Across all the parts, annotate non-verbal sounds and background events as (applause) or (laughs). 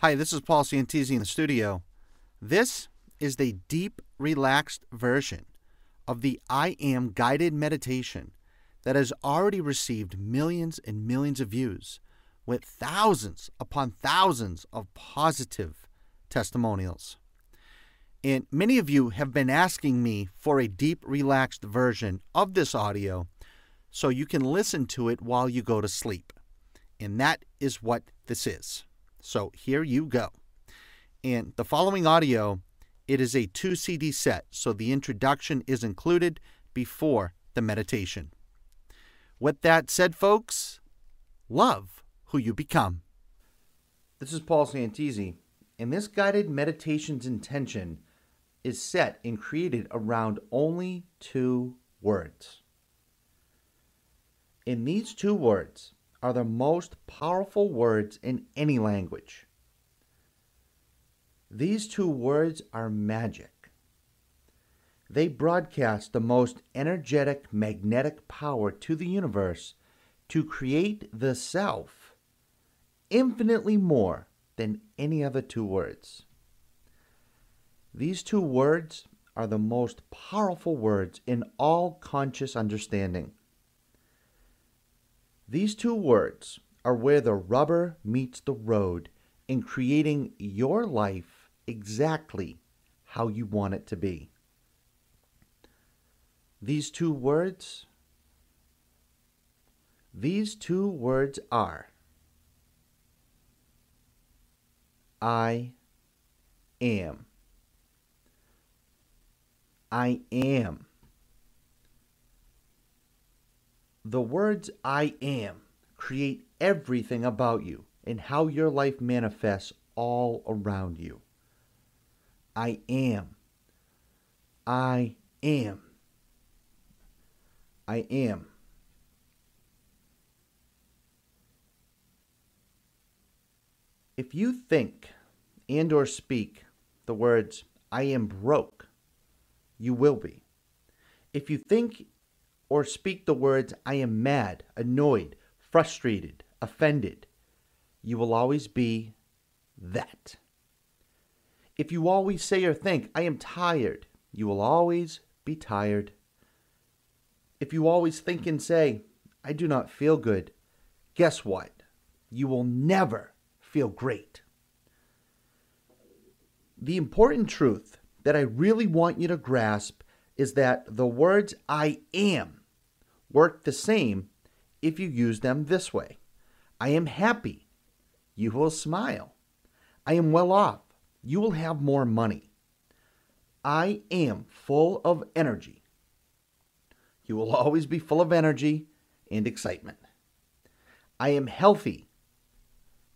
Hi, this is Paul Santisi in the studio. This is the deep, relaxed version of the I Am guided meditation that has already received millions and millions of views with thousands upon thousands of positive testimonials. And many of you have been asking me for a deep, relaxed version of this audio so you can listen to it while you go to sleep. And that is what this is. So here you go. And the following audio, it is a two CD set, so the introduction is included before the meditation. With that said, folks, love who you become. This is Paul Santisi, and this guided meditation's intention is set and created around only two words. In these two words are the most powerful words in any language. These two words are magic. They broadcast the most energetic magnetic power to the universe to create the self infinitely more than any other two words. These two words are the most powerful words in all conscious understanding. These two words are where the rubber meets the road in creating your life exactly how you want it to be. These two words these two words are I am. I am. The words I am create everything about you and how your life manifests all around you. I am. I am. I am. If you think and or speak the words I am broke, you will be. If you think or speak the words I am mad, annoyed, frustrated, offended, you will always be that. If you always say or think, I am tired, you will always be tired. If you always think and say, I do not feel good, guess what? You will never feel great. The important truth that I really want you to grasp is that the words I am work the same if you use them this way I am happy. You will smile. I am well off. You will have more money. I am full of energy. You will (laughs) always be full of energy and excitement. I am healthy.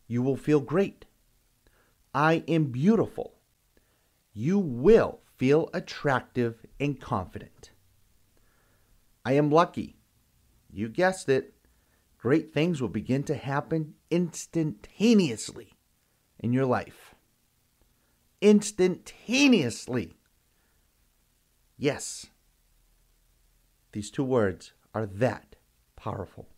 You will feel great. I am beautiful. You will feel attractive and confident. I am lucky. You guessed it. Great things will begin to happen instantaneously in your life. Instantaneously. Yes, these two words are that powerful.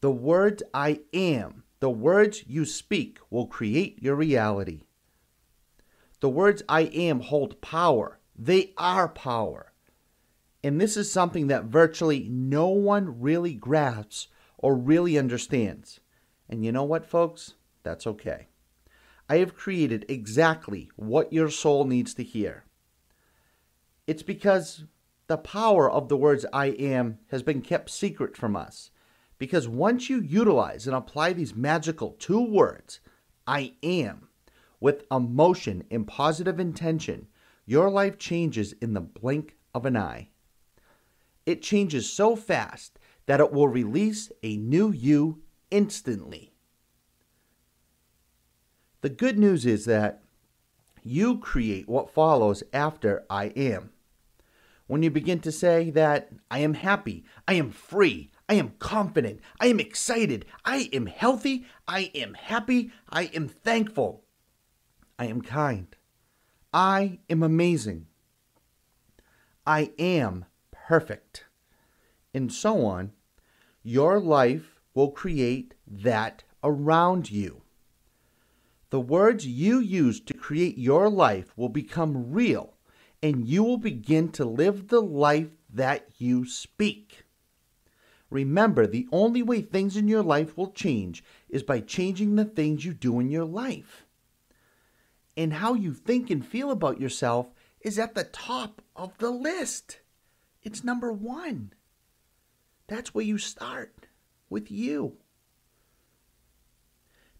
The words I am, the words you speak, will create your reality. The words I am hold power. They are power. And this is something that virtually no one really grasps or really understands. And you know what, folks? That's okay. I have created exactly what your soul needs to hear. It's because the power of the words I am has been kept secret from us. Because once you utilize and apply these magical two words, I am, with emotion and positive intention, your life changes in the blink of an eye. It changes so fast that it will release a new you instantly. The good news is that you create what follows after I am. When you begin to say that I am happy, I am free, I am confident, I am excited, I am healthy, I am happy, I am thankful, I am kind. I am amazing. I am perfect. And so on. Your life will create that around you. The words you use to create your life will become real, and you will begin to live the life that you speak. Remember, the only way things in your life will change is by changing the things you do in your life. And how you think and feel about yourself is at the top of the list. It's number one. That's where you start with you.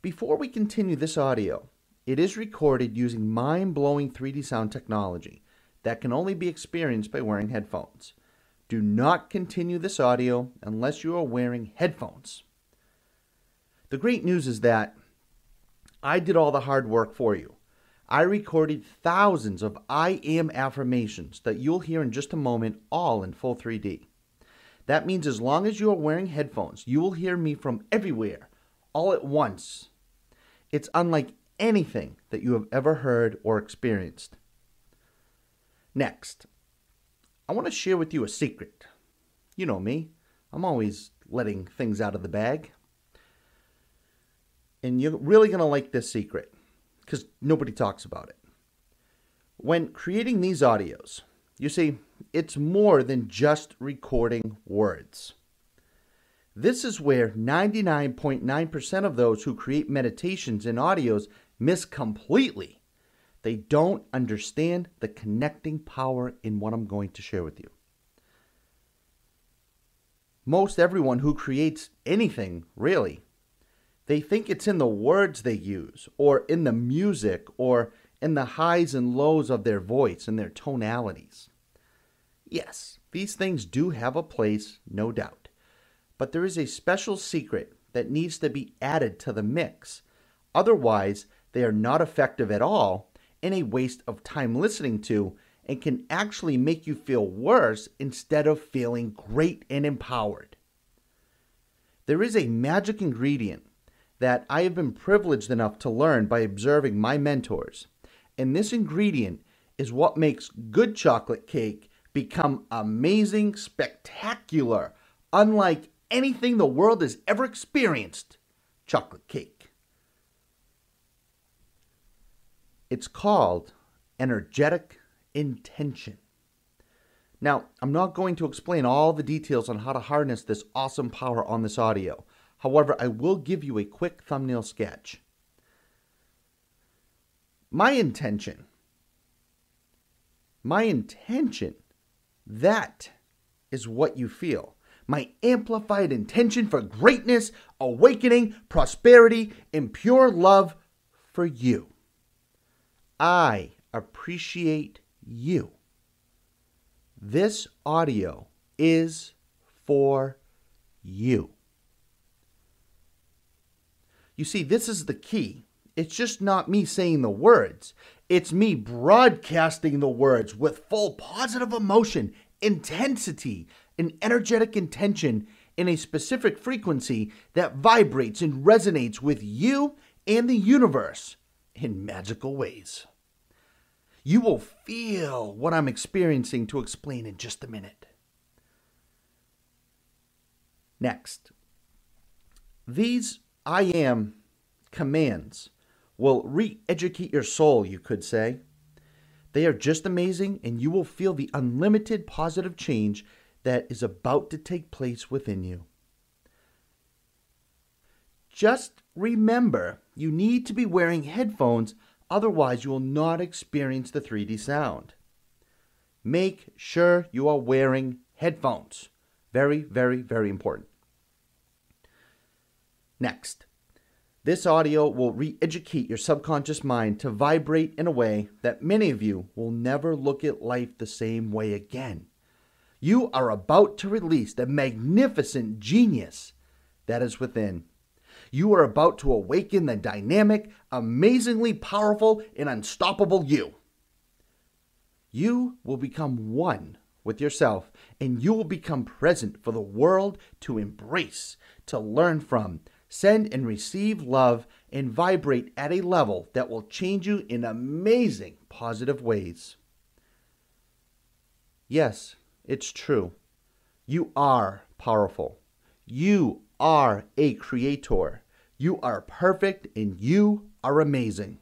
Before we continue this audio, it is recorded using mind blowing 3D sound technology that can only be experienced by wearing headphones. Do not continue this audio unless you are wearing headphones. The great news is that I did all the hard work for you. I recorded thousands of I am affirmations that you'll hear in just a moment, all in full 3D. That means as long as you are wearing headphones, you will hear me from everywhere, all at once, it's unlike anything that you have ever heard or experienced. Next, I want to share with you a secret. You know me, I'm always letting things out of the bag. And you're really going to like this secret because nobody talks about it. When creating these audios, you see, it's more than just recording words. This is where 99.9% of those who create meditations and audios miss completely. They don't understand the connecting power in what I'm going to share with you. Most everyone who creates anything, really, they think it's in the words they use, or in the music, or in the highs and lows of their voice and their tonalities. Yes, these things do have a place, no doubt but there is a special secret that needs to be added to the mix. Otherwise, they are not effective at all and a waste of time listening to and can actually make you feel worse instead of feeling great and empowered. There is a magic ingredient that I have been privileged enough to learn by observing my mentors, and this ingredient is what makes good chocolate cake become amazing, spectacular, unlike anything the world has ever experienced chocolate cake. It's called energetic intention. Now, I'm not going to explain all the details on how to harness this awesome power on this audio. However, I will give you a quick thumbnail sketch. My intention, my intention, that is what you feel my amplified intention for greatness, awakening, prosperity, and pure love for you. I appreciate you. This audio is for you. You see, this is the key. It's just not me saying the words, it's me broadcasting the words with full positive emotion, intensity, an energetic intention in a specific frequency that vibrates and resonates with you and the universe in magical ways. You will feel what I'm experiencing to explain in just a minute. Next, these I am commands will re educate your soul, you could say. They are just amazing, and you will feel the unlimited positive change that is about to take place within you. Just remember, you need to be wearing headphones, otherwise, you will not experience the 3D sound. Make sure you are wearing headphones. Very, very, very important. Next, this audio will re educate your subconscious mind to vibrate in a way that many of you will never look at life the same way again. You are about to release the magnificent genius that is within. You are about to awaken the dynamic, amazingly powerful, and unstoppable you. You will become one with yourself, and you will become present for the world to embrace, to learn from, send and receive love, and vibrate at a level that will change you in amazing positive ways. Yes, it's true. You are powerful. You are a creator. You are perfect and you are amazing.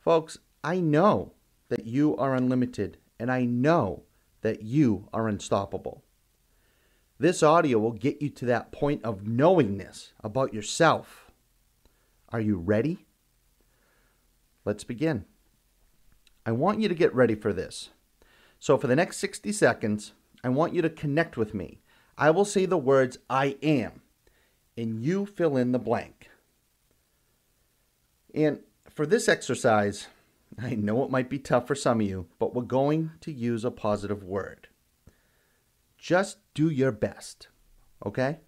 Folks, I know that you are unlimited and I know that you are unstoppable. This audio will get you to that point of knowingness about yourself. Are you ready? Let's begin. I want you to get ready for this. So, for the next 60 seconds, I want you to connect with me. I will say the words I am, and you fill in the blank. And for this exercise, (laughs) I know it might be tough for some of you, but we're going to use a positive word. Just do your best, okay?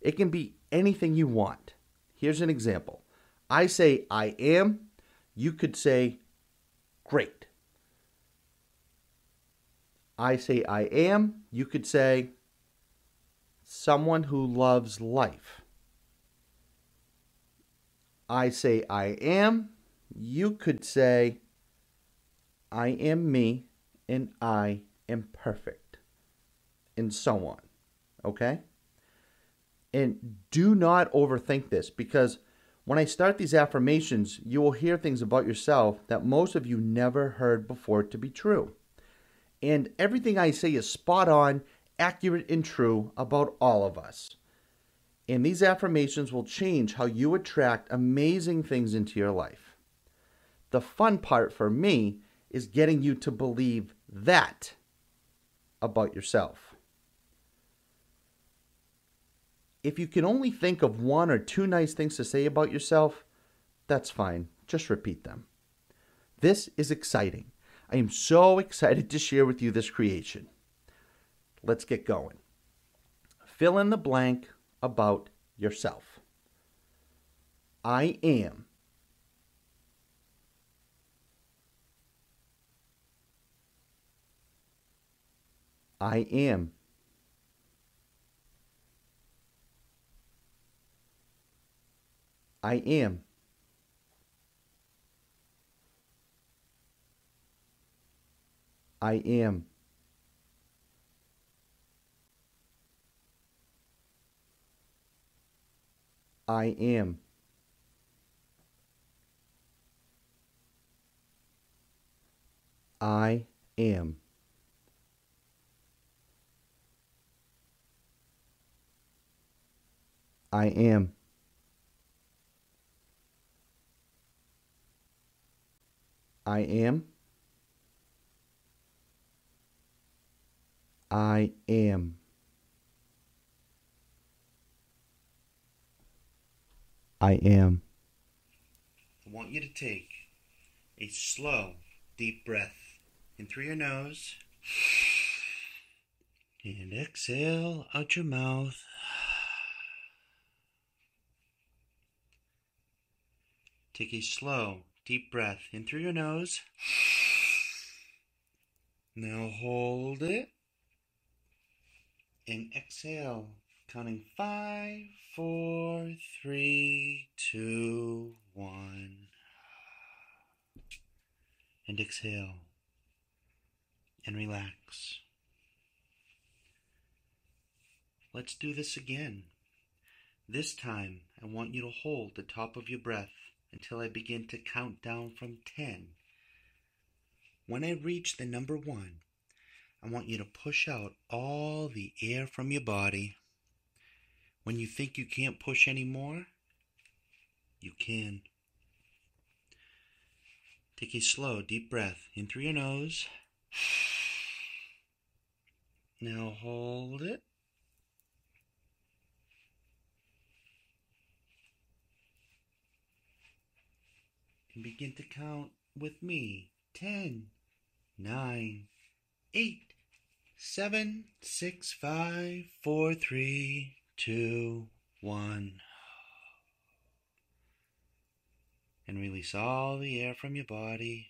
It can be anything you want. Here's an example I say I am, you could say great. I say I am, you could say someone who loves life. I say I am, you could say I am me and I am perfect, and so on. Okay? And do not overthink this because when I start these affirmations, you will hear things about yourself that most of you never heard before to be true. And everything I say is spot on, accurate, and true about all of us. And these affirmations will change how you attract amazing things into your life. The fun part for me is getting you to believe that about yourself. If you can only think of one or two nice things to say about yourself, that's fine. Just repeat them. This is exciting. I am so excited to share with you this creation. Let's get going. Fill in the blank about yourself. I am. I am. I am. I am. I am. I am. I am. I am. I am. I am. I want you to take a slow, deep breath in through your nose and exhale out your mouth. Take a slow, deep breath in through your nose. Now hold it and exhale, counting five, four, three, two, one. And exhale and relax. Let's do this again. This time, I want you to hold the top of your breath until I begin to count down from 10. When I reach the number 1, I want you to push out all the air from your body. When you think you can't push anymore, you can. Take a slow, deep breath in through your nose. Now hold it. And begin to count with me. Ten, nine, eight, seven, six, five, four, three, two, one. And release all the air from your body.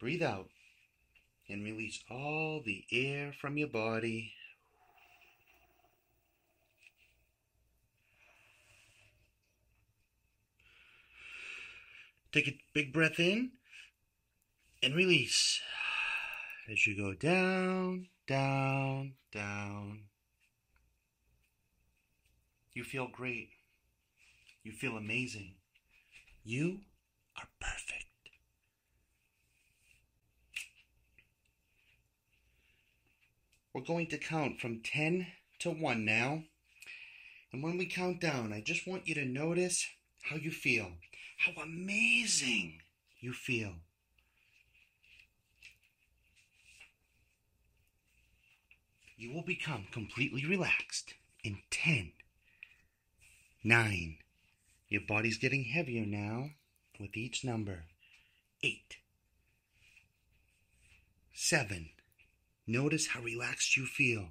Breathe out and release all the air from your body. Take a big breath in and release as you go down, down, down, You feel great. You feel amazing. You are perfect. We're going to count from 10 to 1 now. And when we count down, I just want you to notice how you feel, how amazing you feel. You will become completely relaxed in 10, 9. Your body's getting heavier now with each number. 8, 7. Notice how relaxed you feel.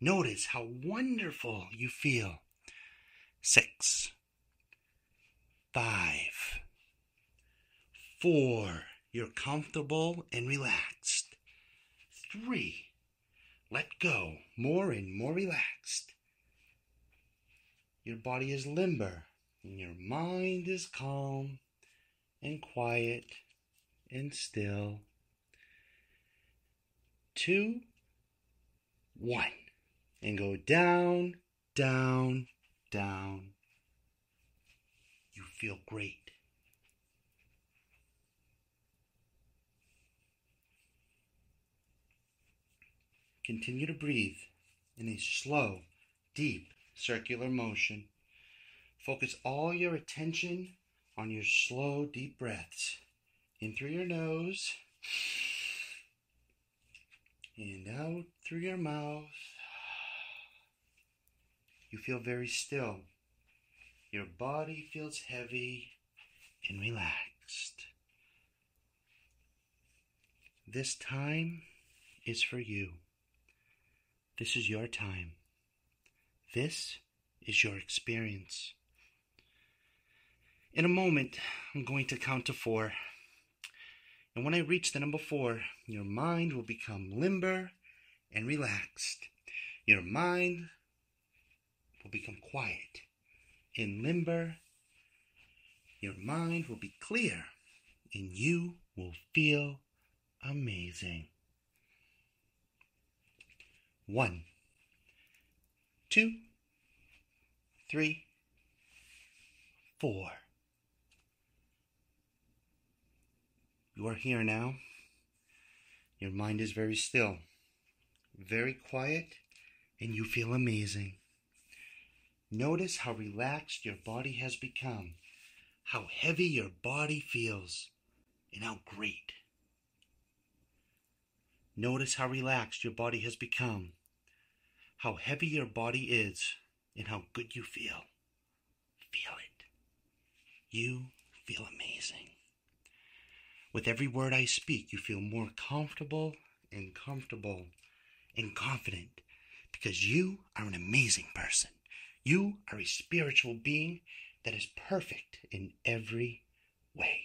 Notice how wonderful you feel. Six, five, four, you're comfortable and relaxed. Three, let go, more and more relaxed. Your body is limber and your mind is calm and quiet and still. Two, one and go down, down, down. Feel great. Continue to breathe in a slow, deep circular motion. Focus all your attention on your slow, deep breaths in through your nose and out through your mouth. You feel very still. Your body feels heavy and relaxed. This time is for you. This is your time. This is your experience. In a moment, I'm going to count to four. And when I reach the number four, your mind will become limber and relaxed. Your mind will become quiet and limber. Your mind will be clear and you will feel amazing. One, two, three, four. You are here now. Your mind is very still, very quiet, and you feel amazing. Notice how relaxed your body has become, how heavy your body feels, and how great. Notice how relaxed your body has become, how heavy your body is, and how good you feel. Feel it. You feel amazing. With every word I speak, you feel more comfortable and comfortable and confident because you are an amazing person. You are a spiritual being that is perfect in every way.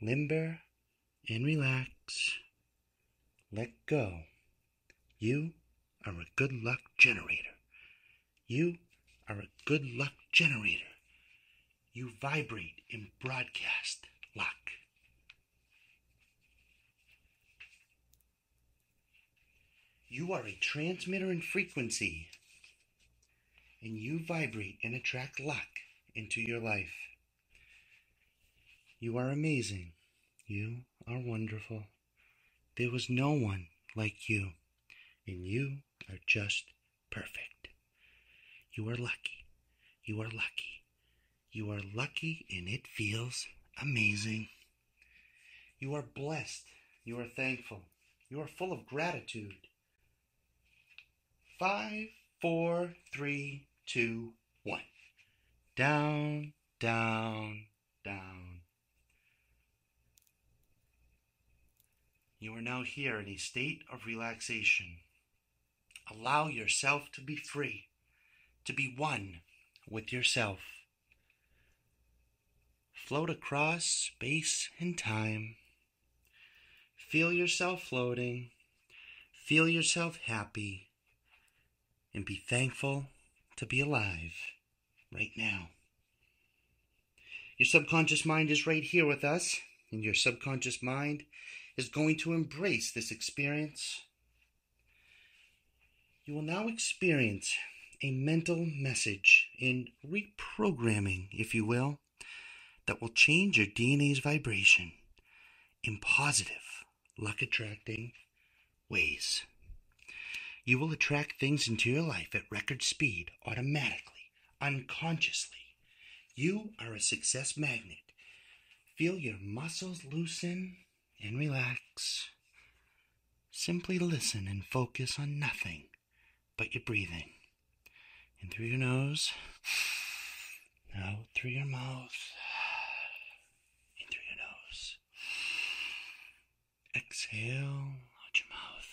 Limber and relax. Let go. You are a good luck generator. You are a good luck generator. You vibrate and broadcast luck. You are a transmitter in frequency, and you vibrate and attract luck into your life. You are amazing. You are wonderful. There was no one like you, and you are just perfect. You are lucky. You are lucky. You are lucky, and it feels amazing. You are blessed. You are thankful. You are full of gratitude. Five, four, three, two, one. Down, down, down. You are now here in a state of relaxation. Allow yourself to be free, to be one with yourself. Float across space and time. Feel yourself floating. Feel yourself happy and be thankful to be alive right now. Your subconscious mind is right here with us, and your subconscious mind is going to embrace this experience. You will now experience a mental message in reprogramming, if you will, that will change your DNA's vibration in positive, luck attracting ways. You will attract things into your life at record speed automatically, unconsciously. You are a success magnet. Feel your muscles loosen and relax. Simply listen and focus on nothing but your breathing. In through your nose, out through your mouth, in through your nose. Exhale out your mouth.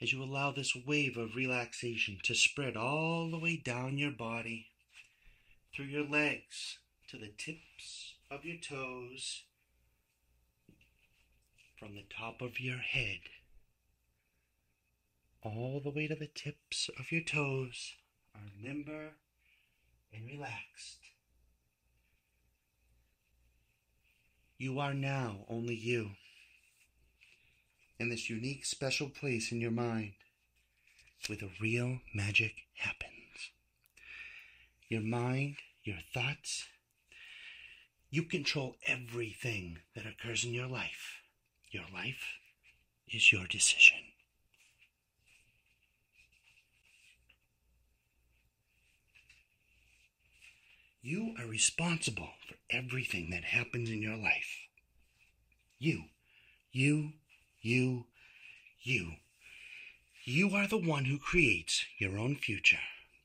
As you allow this wave of relaxation to spread all the way down your body, through your legs, to the tips of your toes, from the top of your head all the way to the tips of your toes are limber and relaxed. You are now only you in this unique special place in your mind where the real magic happens. Your mind, your thoughts, you control everything that occurs in your life. Your life is your decision. You are responsible for everything that happens in your life. You, you, you, you. You are the one who creates your own future.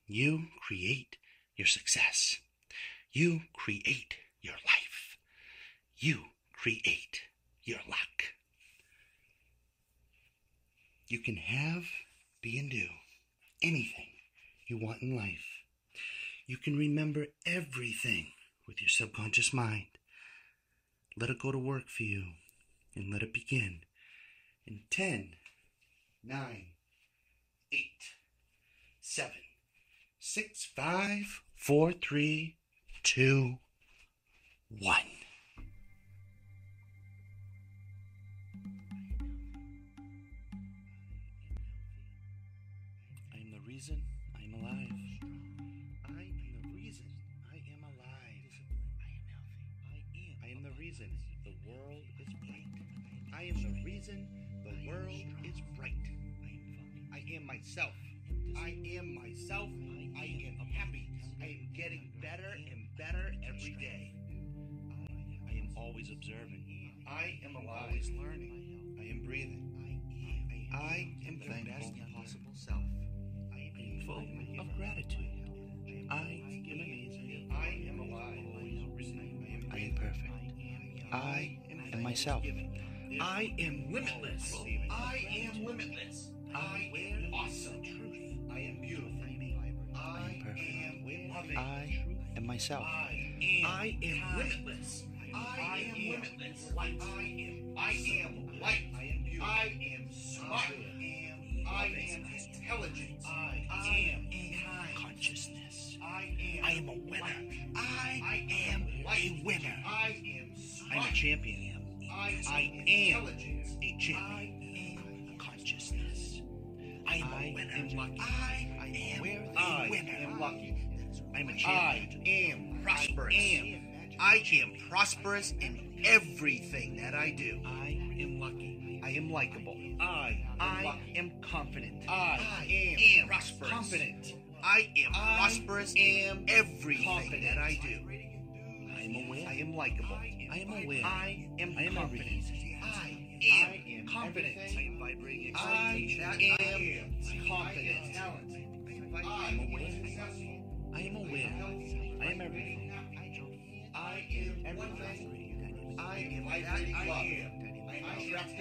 You create your success. You create your life. You create your luck. You can have, be, and do anything you want in life. You can remember everything with your subconscious mind. Let it go to work for you and let it begin in 10, 9, 8, 7, 6, 5, 4, 3, 2, 1. I am the reason I am alive. I am the reason I am alive. I am healthy. I am. I am the reason the world is bright. I am the reason world is bright. I am myself. I am myself. I am happy. I am getting better and better every day. I am always observing. I am alive. Always learning. I am breathing. I am thankful. possible self. I am full of gratitude. I am amazing. I am alive. I am perfect. I am myself. I am limitless. I am limitless. I am awesome. I am beautiful. I am perfect. I am myself. I am limitless. I am limitless. I am. I am light. I am beautiful. I am smart. I am intelligent. I am consciousness. I am a winner. I am a winner. I am I'm a champion. I am a champion. Consciousness. I am a winner. I am a winner. I am lucky. I am a champion. I am prosperous. I am prosperous in everything that I do. I am lucky. I am likable. I I am confident. I am prosperous. Confident. I am prosperous in everything that I do. I am aware. I am likable. I am aware. I am I am confident. I am confident. I am vibrating I am confident. I am aware. I am aware. I am everything. I am everything. I am vibrating love. I attract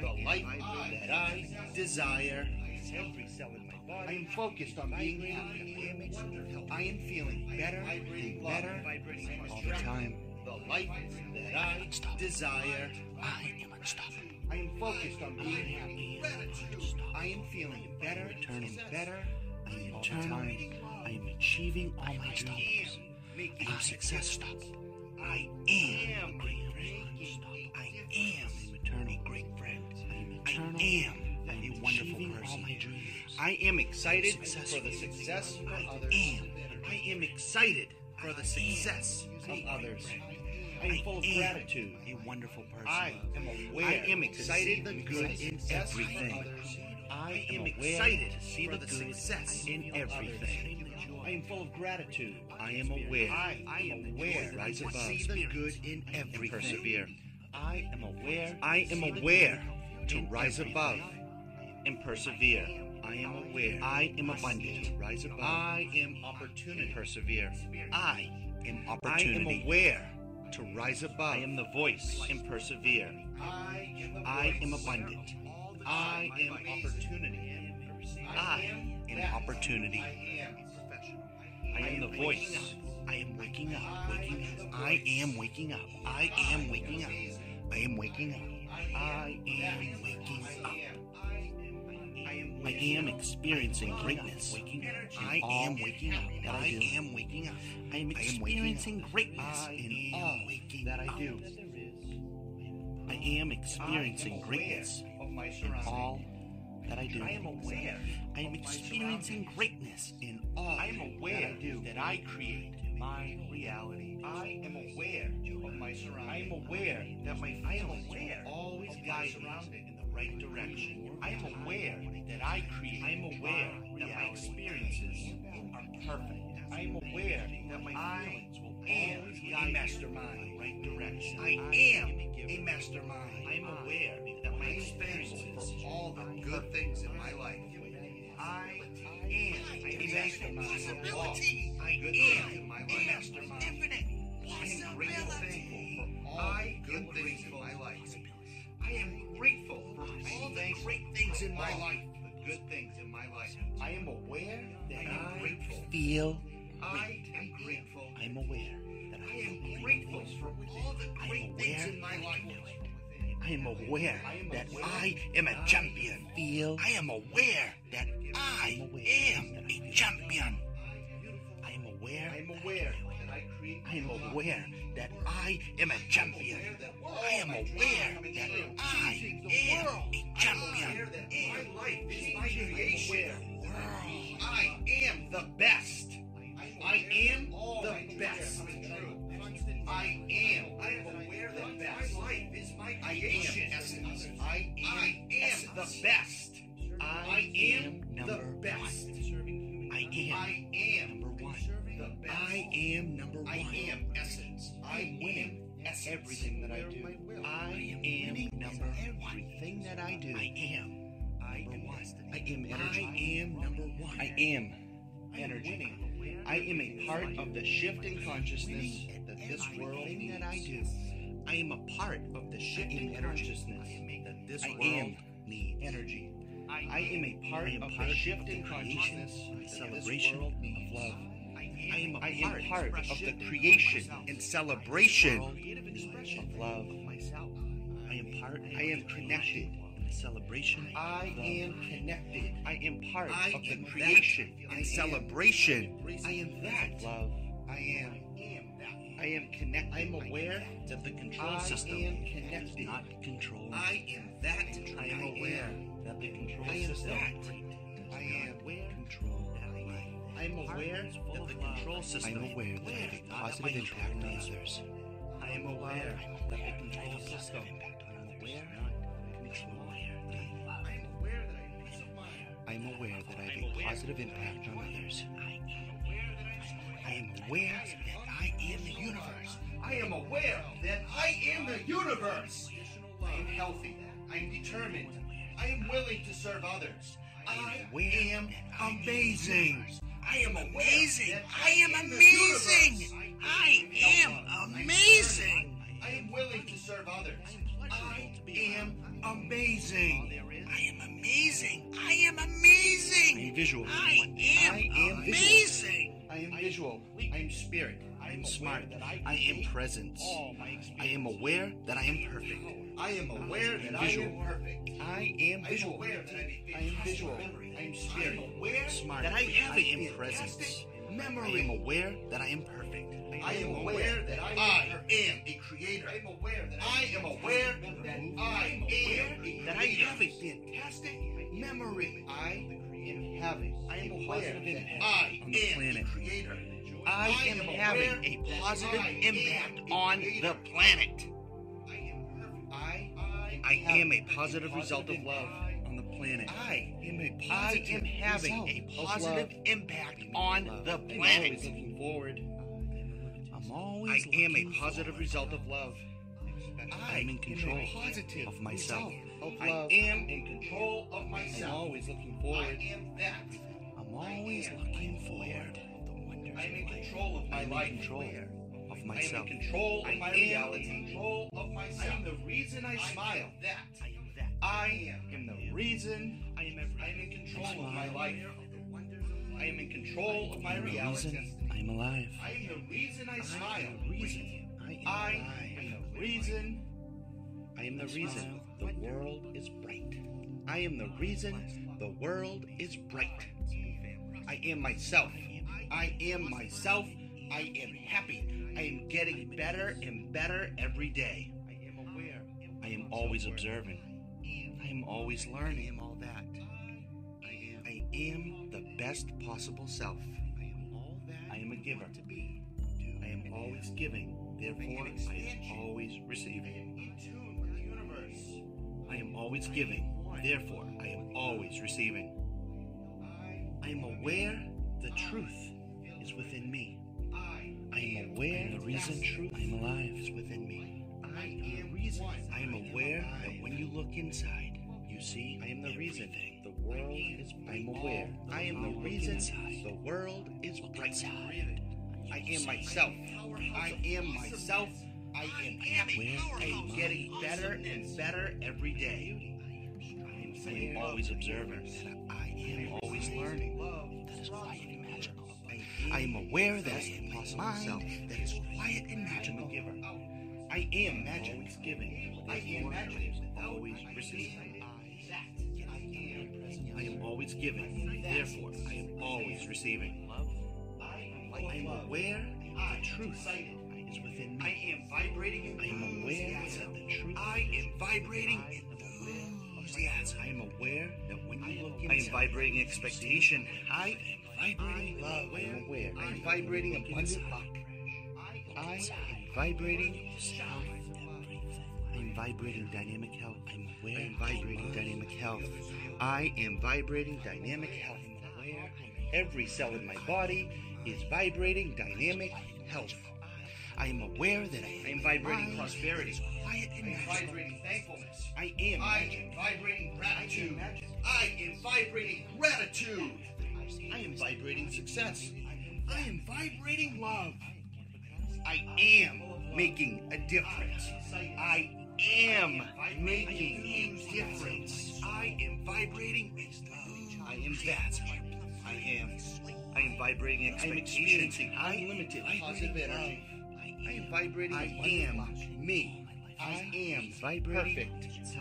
the life that I desire. Every cell in my body. I am focused on being happy. I am feeling better and better all the time. Life that I desire. I am unstoppable. I am focused on being happy. I am feeling better and better all the time. I am achieving all my dreams. I am successful. I am a great friend. I am an eternal great friend. I am a wonderful person. I am excited for the success of others. am. I am excited for the success of others. I am full of gratitude. A wonderful person. I am aware. I am to excited see the good in everything. I am excited to see the success in in everything. I am full of gratitude. I am aware. I, I am aware rise to above. see the good in everything. persevere. I am aware. I am to see the aware to rise above and persevere. I am aware. I am abundant. Rise above I am opportunity. persevere. I am opportunity. I am aware. To rise above. I am the voice. and persevere. I am the I am abundant. I am opportunity. I am opportunity. I am. I am the voice. I am waking up. Waking up. I am waking up. I am waking up. I am waking up. I am waking up. I am experiencing greatness. I am waking up. I am waking up. I am experiencing greatness in all that I do. I am experiencing greatness of my in all that I do. I am aware. I am experiencing greatness in all I am aware that I do. that I create my reality. I am aware of my surroundings. I am aware that my feelings will always guide me right direction. I am aware that I create. I am aware that my experiences are perfect. I am aware that my feelings will always guide me in the right direction. I am a mastermind. I am aware that my experiences for all the good things in my life. I am a mastermind. Possibility. I am a mastermind. Infinite I am grateful for all good things in my life. I am grateful for all the great things in my life. The good things in my life. I am aware that I am grateful. Feel I am grateful. I am aware that I am grateful for all the great things in my life. I am aware that I am a champion. Feel I am aware that I am a champion. I am aware. I am aware that I create. I am aware that I am a champion. I am aware that I am a champion. my life is my creation. I am the best. I am the best. I am. I am aware that my life is my creation. I Essence. I am the best. I am the best. I am I am number one. I am number one. I am essence. I am everything that I do. I am number one. everything that I do. I am. I am one. I am energy. I am number one. I am energy. I am a part of the shifting consciousness that this world needs. that I do. I am a part of the shifting consciousness that this I world am needs. Energy. I am a part of the shifting consciousness and celebration of love. I am a I am part, part of of the creation and celebration of love. I am part. I am connected celebration. I am connected. I am part I of the creation and celebration. I am that. Love. I am. I am connected. I am aware that the control I system am connected. not control. I am that. I am aware that the control I am system life. I am aware that the control system. I am aware that I have a positive impact on others. I am aware that the control system impact on others. Not control my I am aware that I have peace of mind. I am aware that I have a positive impact on others. I am aware that I am the universe. I am aware that I am the universe. I am healthy. I am determined. I am willing to serve others. I am amazing. I am amazing. I am amazing. I am amazing. I am willing to serve others. I am amazing. I am amazing. I am amazing. Visual. I am, I am amazing. I am visual. I am spirit. I am smart. I am presence. I am aware that I am perfect. I am aware that I am perfect. I am visual. aware that I am visual. I am spirit. I am aware smart. that I a am presence. fantastic. I am aware that I am perfect. I am aware that I am a creator. I am aware that I am aware that I am that I have a fantastic memory. I am having I am aware that I am the creator. I am aware having a positive impact on the planet. I am. I, I, I am a positive result of love on the planet. I am a I positive am having a positive impact on the I'm always planet. looking forward. I'm I am a positive result of love. I am in control am of myself. I am in control of myself. I'm always looking I forward. am that. I'm always looking forward. The wonders I am in control of my I'm in life. control Aware. of I am in control of my reality. in control of myself. I am the reason I smile. that. I am that. I am the reason I am everything. I am in control of my life. I am in control of my reality. I am alive. I am the reason I smile. reason I am the reason. I am the reason the world is bright. I am the reason the world is bright. I am myself. I am myself. I am happy. I am getting better and better every day. I am aware. I am always observing. I am always learning. I am all that. I am. The best possible self. I am all that. I am a giver. I am always giving. Therefore, I am always receiving. In tune with the universe. I am always giving. Therefore, I am always receiving. I am aware the truth is within me. I am I aware am the reason truth I am alive. is within me. I am reason. I am aware that when you look inside, you see I am the reason the world is bright. I'm aware. I am the reason inside. the world is bright. inside. I am myself. I am myself. I am happy. I am getting better and better every day. I am always observing. I am always learning. That is magical. I am aware that I am possible self that is quiet and magical. giver. I am magic. Always giving. I am magic. Always receiving. I am always giving. Therefore, I am always receiving. I am aware the truth is within me. I am vibrating. I am aware that the truth. I am vibrating enthusiasm. I am aware that when you look inside, I am vibrating expectation. I am vibrating love. I am aware. I am vibrating abundant luck. I am vibrating. I am vibrating dynamic health. I'm aware. I am vibrating dynamic health. I am vibrating dynamic health. Every cell in my body is vibrating dynamic health. I am aware that I am vibrating prosperity. Quiet and I am vibrating thankfulness. I am. I am vibrating gratitude. I am vibrating gratitude. I am vibrating success. I am vibrating love. I am making a difference. I am making a difference. I am vibrating. I am that. I am. I am vibrating I am expectation. unlimited positive energy. I am vibrating. I am me. I am vibrating. Perfect.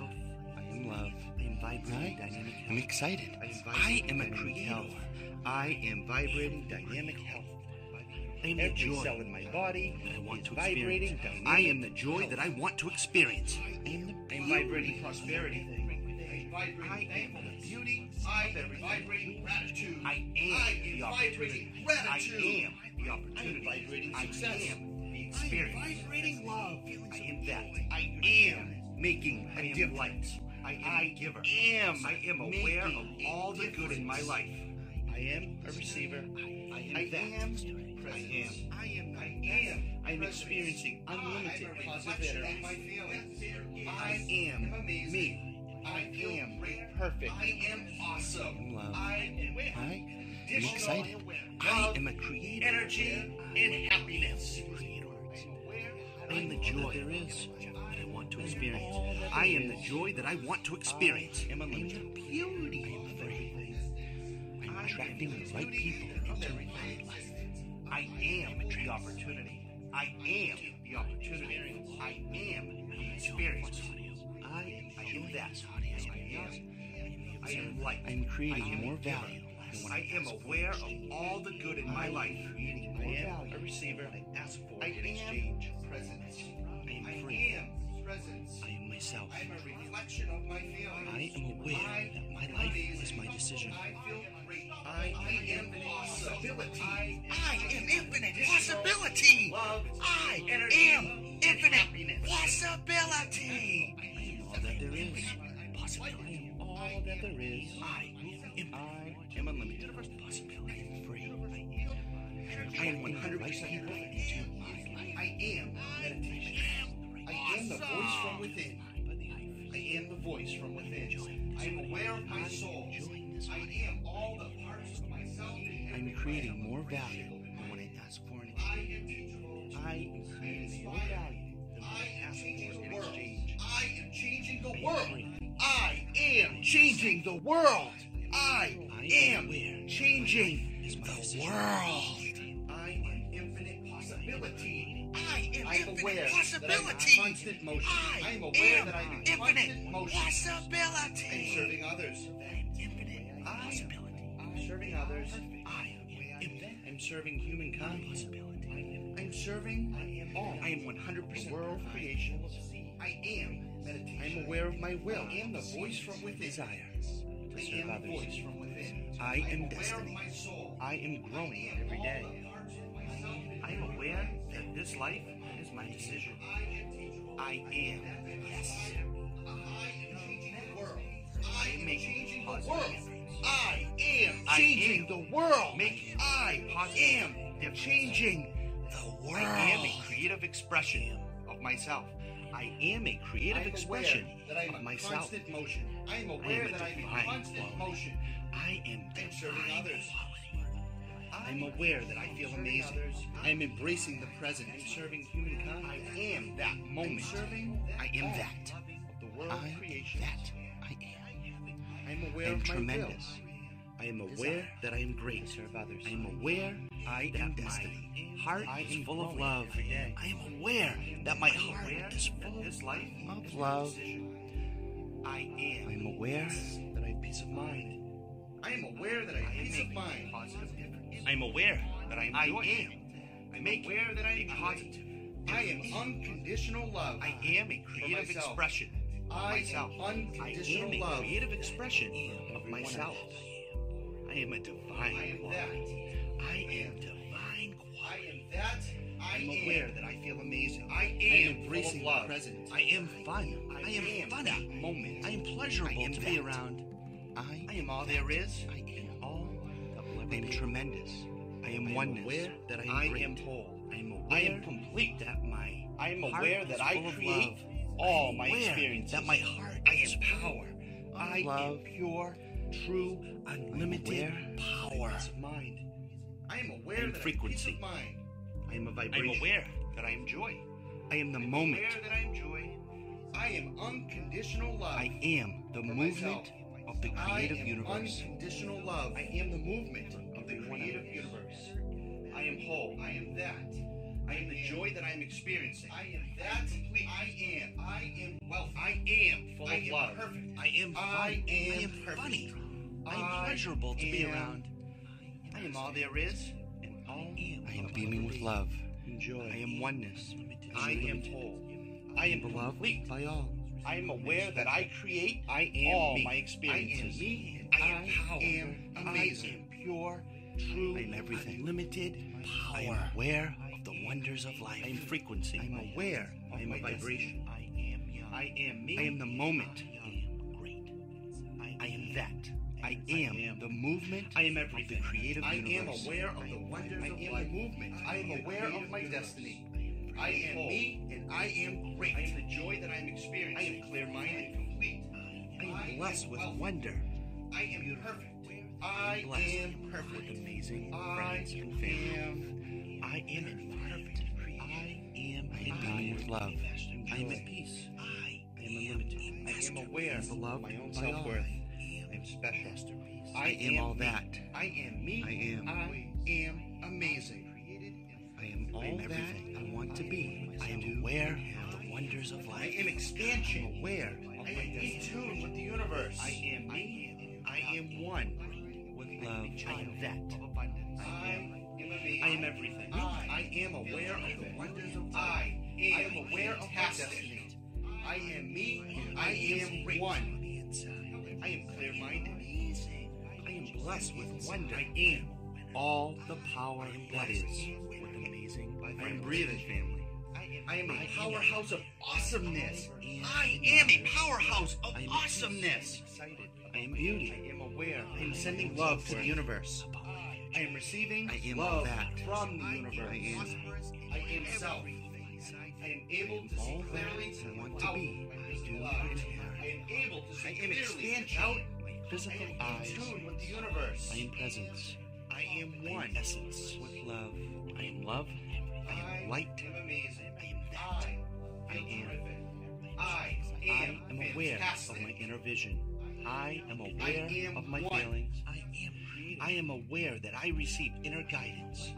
I am love. I am vibrating. I'm excited. I am, a creator. I am vibrating dynamic health. I am the Every joy cell in my body that I want is to vibrating experience. I am the joy health. that I want to experience. I am, I am vibrating prosperity. I am the beauty I am vibrating gratitude. I am the opportunity. I am the opportunity. I am vibrating success. I am the experience. I am vibrating love. I am that. I am making a difference. I am a giver. I am aware of all the good in my life. I am a receiver. I am I that. am. I am. I am. I am. I am experiencing unlimited positive energy. I am me. I am perfect. I am awesome. Love. I am I am excited. I am a creator. energy and happiness. I am the joy there is that I want to experience. I am the joy that I want to experience. I am I am the beauty attracting the right people into my life. I am the opportunity. I am the opportunity. I am the experience. I am that. I am. I am light. I am creating more value I am aware of all the good in my life. I am a receiver. I ask for I exchange. presence. I am free. presence. I am myself. I am a reflection of my feelings. I am aware that my life is my decision. I feel possibility. I am infinite possibility. I am infinite possibility. all that there is. Possibility. All that there is. I am, I am unlimited. Possibility. I am free. I am 100% perfect. I am meditation. I am the voice from within. I am the voice from within. I am aware of my soul. I am all the parts of myself. I'm creating more value than what I ask for in exchange. I am creating more value than what I ask for in exchange. I am changing the world. I am changing the world. I am changing the world. I am infinite possibility. I am infinite aware possibility. I'm constant motion. I I am aware am that I'm in infinite constant motion. possibility. I'm serving others. infinite possibility. Serving others. I am serving humankind. I'm serving all. I am 100% world creation. I am meditation. I'm aware of my will. I am the voice from within. Desires to I serve others. voice from within. I am destiny. my soul. I am growing every day. I am aware that this life is my decision. I am. Yes. I am changing the world. I am I am changing am the world. making I am changing the world. I am a creative expression of myself. I am a creative expression aware that I'm of in myself. constant motion. I am I aware am that I'm in constant quality. motion. I am I'm serving others. I'm aware that I feel amazing. I am embracing the present. I'm serving humankind. I am that moment. I am that. of the world I creation. that I am. I am tremendous. I am aware that I am great. I am aware I that am my destiny. heart I is am full of love. I am aware that my heart is full of love. I am. I am aware that I have peace of mind. I am aware that I have peace of mind. I am aware that I am I am. I Make aware that I am positive. I am unconditional love. I am a creative expression I am myself. unconditional I am a love. creative expression of myself. I am a I divine am quality. that. I am divine I am that. I I'm aware that I feel amazing. I I am am embracing of the present. I am fun. I, I am, am that moment. I am pleasurable I am to be around. I, I am all there is. I am all that I am tremendous. I am I am oneness. aware that I am I great. am whole. I am aware I am complete. that my I am aware that I create love. All my experiences. That my heart I is am power. I am pure, true, unlimited power. Of mind. I am aware I am that frequency. I of mind. I am a I vibration. am aware that I am joy. I am the I'm moment. aware that I am joy. I am unconditional love. I am the movement myself. of the creative I am universe. unconditional love. I am the movement of the creative universe. I am whole. I am that. I am the joy that I am experiencing. I am that. I am. I am wealth. I am full I of am love. perfect. I am. I am I am perfect. funny. I am I pleasurable to be around. I am all there is, and all I am beaming with love. Enjoy. I am oneness. I am whole. I am beloved complete. by all. I am aware that I create I am all me. my I am me. I am power. I am amazing. I am pure, true, I am everything. unlimited power. I am aware the wonders of life. I am frequency. I am aware I of my a vibration. I am young. I am me. I am the moment. I am great. I, I am that. I am, the movement. I am everything. the creative I am aware of the wonders I of am life. the movement. I am aware of my destiny. I I am me and I am great. I am the joy that I am experiencing. I am clear-minded, and complete. I am blessed with wonder. I am perfect. I I am perfect. amazing friends and family. I am. I am I am love. I am at peace. I am unlimited. I am aware of Beloved my own self-worth. I am special. I, I am, all that. I am me. I am. I am amazing. I am all I am that. I want to be. I am aware of the wonders of I life. am expansion. I am aware I am in tune with the universe. I am me. I am one with love. I am that. I am amazing. I everything. I am aware of the wonders of I am aware of my destiny. I am me. I am one. I am clear-minded. I am blessed with wonder. I am all the power that is I am breathing, family. I am a powerhouse of awesomeness. I am a powerhouse of awesomeness. I am beauty. I am aware. I am sending love to the universe. I am receiving I am love that. from the universe. I am. I am self. I am able to see clearly I want to be. I do. I am able to see I am expansion. My physical I am eyes. tune with the universe. I am presence. I am I one. am essence with love. I am love. I am light. am amazing. I am that. I I am. I I am, aware of my inner vision. I am aware am of my one. feelings. I am creative. I am aware that I receive inner guidance.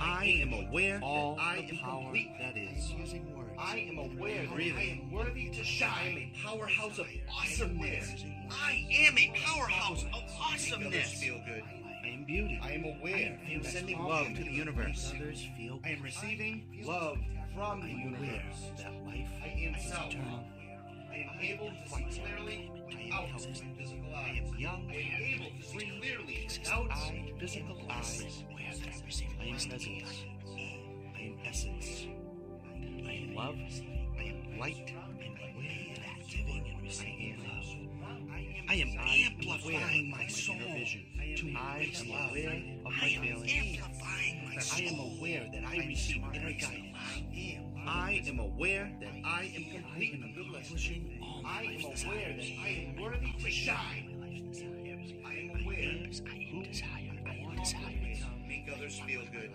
I am aware All that I the am power complete. that is using words. I am aware that I am worthy to shine. I am a powerhouse of awesomeness. I am a powerhouse of awesomeness. feel good. I am beauty. I am aware. I am sending love to the universe. I am receiving love from the universe. that life I am is self. I am able to see clearly without my physical I am young. I am able to see clearly without eye, physical eyes. I am presence. I am essence. I am love. I am light. I am aware and receiving love. I am amplifying my soul. I am aware of my feelings. I am aware that I receive inner guidance. I am aware that I am complete and all I am aware that I am worthy to shine. I am aware Who I am desire. make others feel good.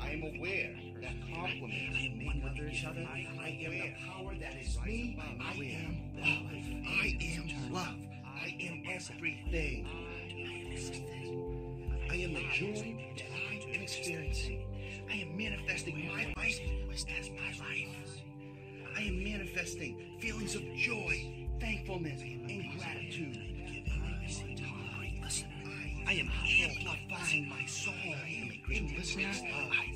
I am aware that compliments make others other. I am the power that is me. I am love. I am love. I am everything. I am the joy that I am experiencing. I am manifesting my life as my life. I am manifesting feelings of joy, thankfulness, and gratitude. I am amplifying my soul. I am a great listener. I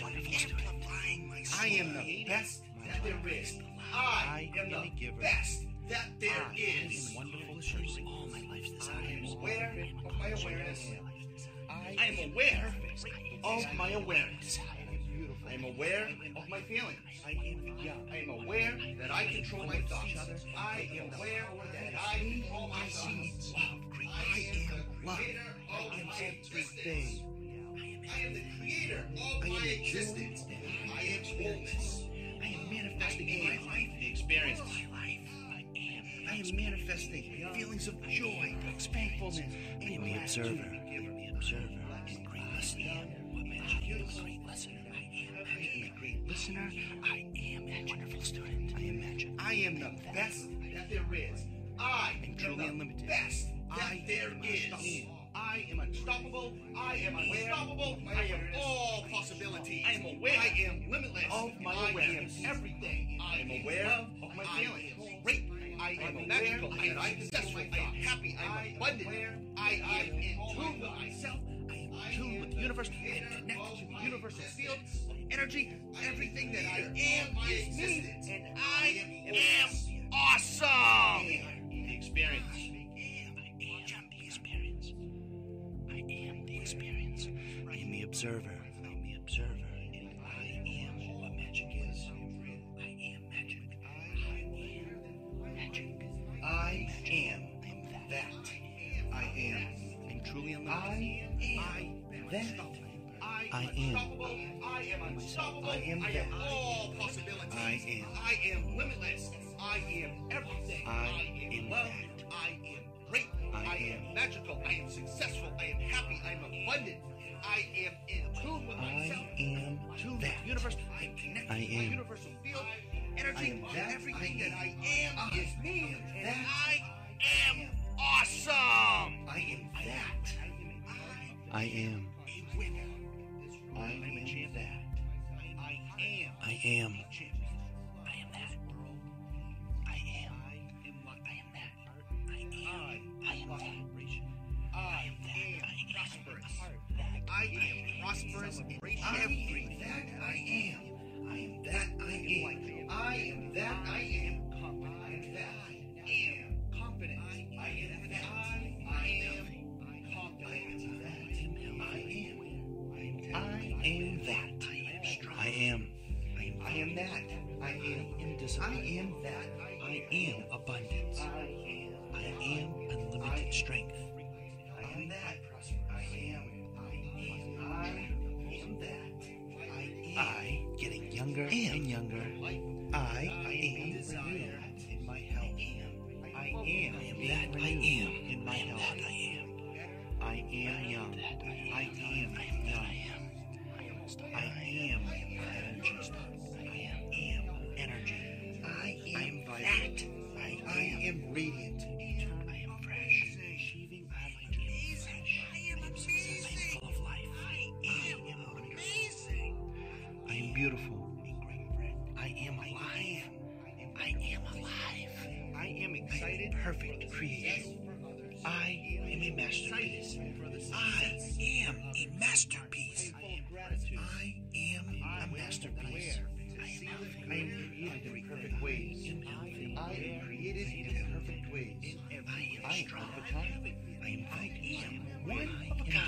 am amplifying my soul. I am the best that there is. I am the best that there is. I am wonderful assurance. All my life's I desires. am aware of my awareness. I am aware of my awareness. I am aware of my feelings. I am young. I am aware that I control my thoughts. I am aware that I control my thoughts. I am love. I am everything. I am the creator of my existence. I am wholeness. I am manifesting in my life the experience. of my life. I am manifesting feelings of joy, thankfulness, I and am the observer. I am the observer. And great listener. What is. Great listener. Listener. I am a wonderful student. I am magic. I am the best that there is. I I'm truly unlimited. best that I am unstoppable. I am unstoppable. I am unstoppable. I am all possibilities. I am aware. I am limitless. Of my awareness. I am everything. I am aware of my feelings. Great. I am magical. I am successful. I am happy. I am abundant. I am in tune with myself. I am in tune with the universe. I am connected to the universal field energy. Everything that I am is me, and I am awesome. The experience. I am the experience. I am the experience. I am the observer. I am the observer. And I am what magic is. I am magic. I am magic. I am that. I am. I'm truly I am that. I am. I am unstoppable. I am I am all possibilities. I am. I am limitless. I am everything. I am love. that. I am great. I I am. am magical. I am successful. I am happy. I am abundant. I am in tune with myself. I am that. the universe. I am connected I to my universal field. Energy. I am that. Everything I am. that I am is me. And that. I am awesome. I am that. I am. I am a champion. I am. I am.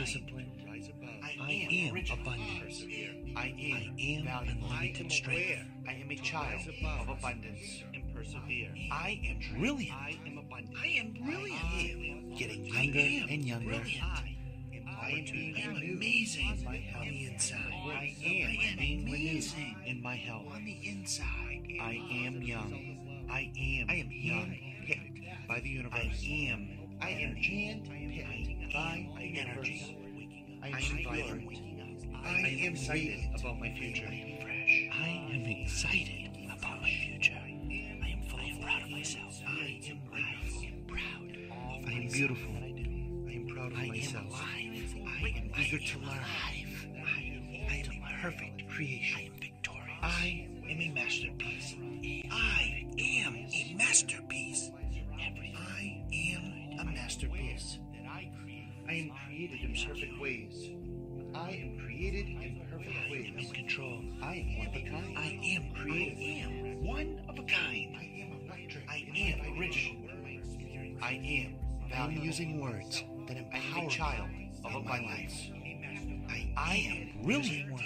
Disciplined. I I am am abundance. I I am am valuable. I am strength. aware. I am a child of abundance and persevere. I am brilliant. I am abundant. I am brilliant. I am Getting younger and younger. I am I am being opportunity. renewed amazing on the inside. I I am am being amazing in my health. on the inside. I am young. I am. I am young. handpicked by the universe. I am. I am handpicked by the energy. I I am am vibrant. vibrant. I am excited about my future. I am fresh. I am excited perfect ways. I am created in perfect ways. I am control. I am one of a kind. I am creative. I am one of a kind. I am electric. I am original. I am I am using words that empower am a child of my life. I am brilliant.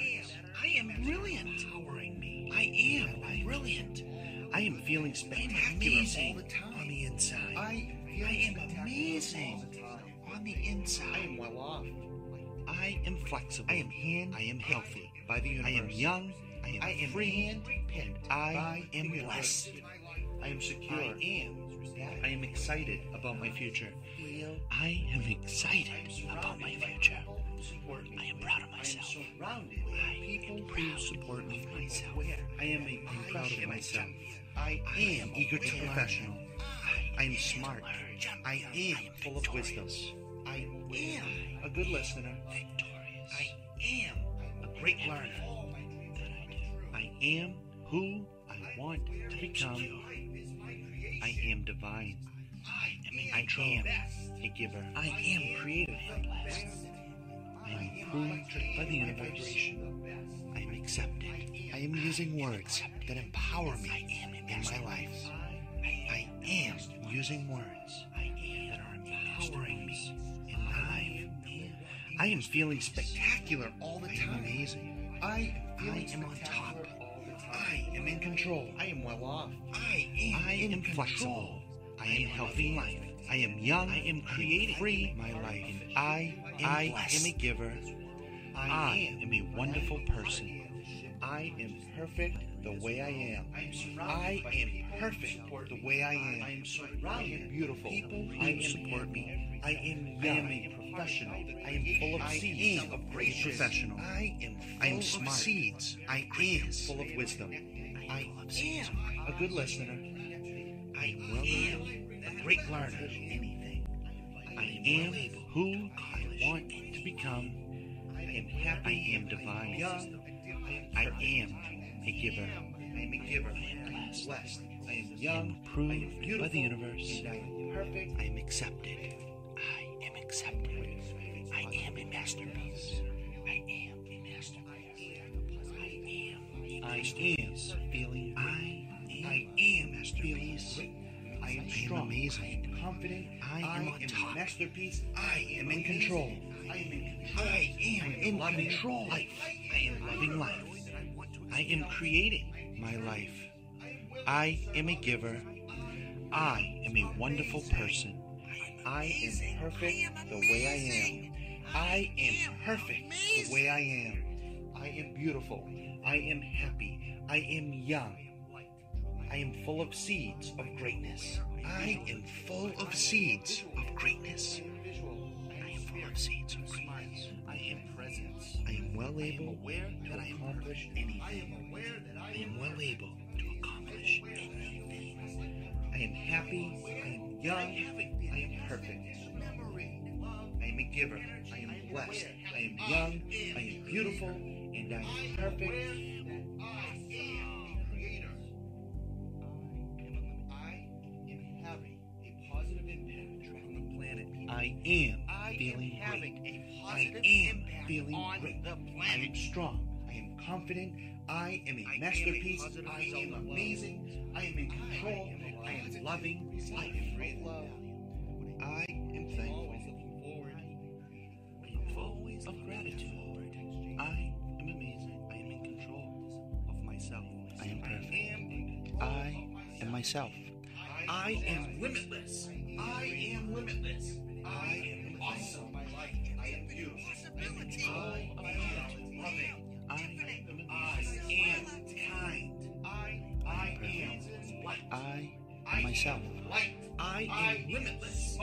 I am brilliant. Empowering me. I am brilliant. I am feeling I'm spectacular all the time. on the inside. I, I am amazing the the I am well off. I am flexible. I am hand. I am healthy. by the universe. I am young. I am I am free. hand-picked I am blessed. I am secure. I am. I am excited about my future. I am excited about my future. I am proud of myself. surrounded I by people am who proud support of me. myself. I am proud of myself. I am eager to professional. I am smart. I am full of wisdom. I am a good listener. Victorious. I am a great learner. I am who I want to become. I am divine. I am I am a giver. I am creative and blessed. I am approved by the universe. I am accepted. I am using words that empower me in my life. I am using words that are empowering me in my life. I am feeling spectacular all the time. I am amazing. I, I am on top. I am in control. I am well off. I am, I am flexible. I am healthy. Life. I am young. I am creating free my life. I am I am a giver. I am a wonderful person. I am perfect the way I am. I am perfect the way I am. I am beautiful. People who support me. I am am a professional. I am full of seeds of great professional. I am I am smart. seeds. I am full of wisdom. I am a good listener. I am a great learner. I am who I want to become. I am happy. I am divine. I am a giver. I am a giver. I am blessed. I am young. approved I am beautiful. by the universe. I am perfect. I am accepted. I am accepted. I am a masterpiece. I am a masterpiece. I am. Feeling. I I am masterpiece. I am strong. amazing. I am confident. I am on top. a masterpiece. I am in control. I am in control. I am in control. life. I am loving life. I am creating my life. I am a giver. I am a wonderful person. I am perfect the way I am. I am perfect the way I am. I am beautiful. I am happy. I am young. I am full of seeds of greatness. I am full of seeds of greatness. I am full of seeds of greatness. I am presence. I am well able I accomplish anything. I am aware that I am well able to accomplish anything. I am happy. I am young. I am perfect. I am a giver. I am blessed. I am young. I am beautiful. And I am perfect. I am the creator. I am unlimited. Am having a positive impact on the planet. I am feeling great. I am feeling great. I am strong. I am confident. I am a masterpiece. I am amazing. I am in control. I am loving. I am love. I am thankful. Of gratitude. I am amazing. I am in control of myself. I am perfect. I am myself. I am limitless. I am limitless. I am awesome. I am beautiful. I am loving. I am kind. I am light. I am myself. I am limitless.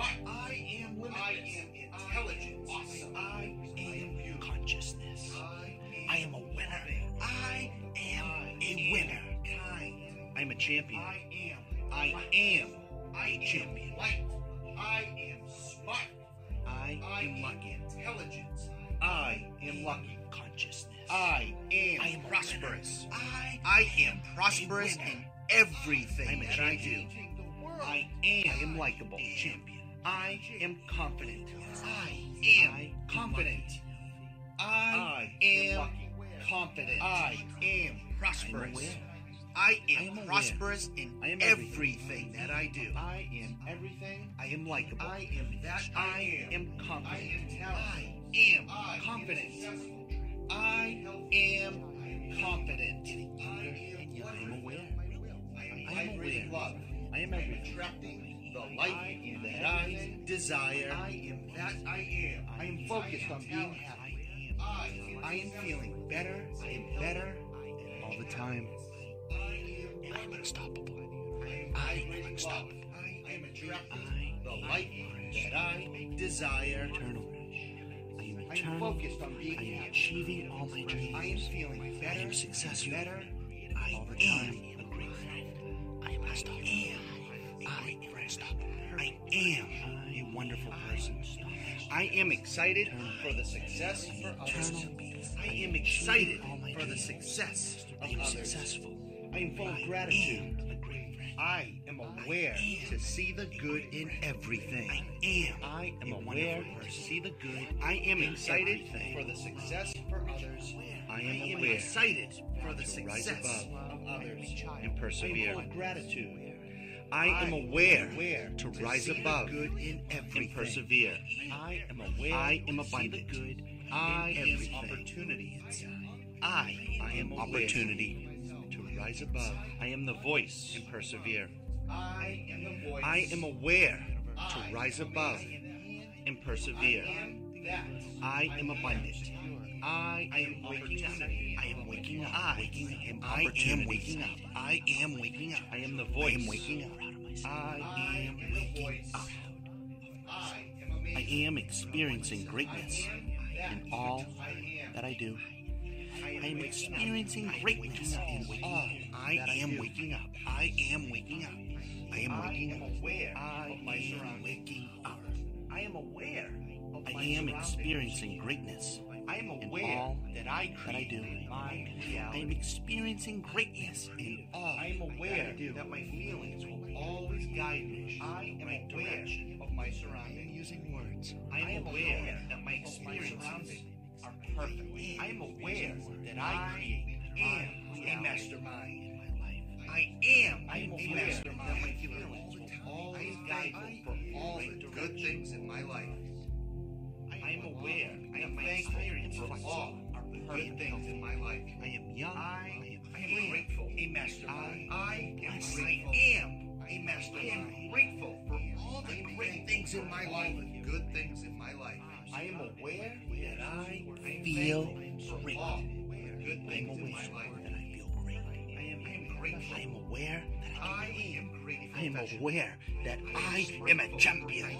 Am lucky. Intelligence. I am lucky. Consciousness. I am, I am prosperous. I, I am prosperous in everything that I do. I am, I am likable. Champion. I am confident. I am confident. I am confident. I am prosperous. I am prosperous in everything that I do. I am everything. I am likable. I am that I am confident. I am confident. I am confident. I am aware. I am aware. I am attracting the life that I desire. I am that I am. I am focused on being happy. I am feeling better. I am better all the time. I am unstoppable. I am unstoppable. I am attracting the life that I desire. Eternal. I am eternal. I am focused on being I am achieving all my dreams. I am feeling better. I am successful. Better. I all the time. am a great friend. I am unstoppable. I am unstoppable. I am a wonderful person. I am excited for the success for others. I am excited for the success of others. Successful. I am full of gratitude. I am aware to see the good in everything. I am. I am aware to see the good. I am excited for the success for others. I am aware. excited for the success of others and persevere. I am full of gratitude. I am aware to rise above good in everything. and persevere. I am aware. I am abundant. Good I am opportunity. I I am opportunity rise above. I am the voice and persevere. I am the voice. I am aware to rise above and persevere. I am abundant. I am waking up. I am waking up. I am I am waking up. I am waking up. I am the voice. I am waking up. I am waking up. I am experiencing greatness in all that I do. I am experiencing greatness in all. I am waking up. I am waking up. I am waking up. I am waking up. I am aware. I am experiencing greatness. I am aware that I that I do. I am experiencing greatness in all. I am aware that my feelings will always guide me. I am aware of my surroundings. Using words. I am aware that my experiences perfect. I am aware that I am a mastermind in my life. I am I am a mastermind that my feelings will always guide me for all the good things in my life. I am aware. I am thankful for all good things in my life. I am young. I, I am I grateful. A mastermind. I, I am. I am a I mastermind. am grateful for all the great things in my life. Good things in my life. I am aware that I feel great. good I am things in aware my life. that I feel great. I am, I am grateful. I am aware that I I am grateful. I am aware that I am a champion.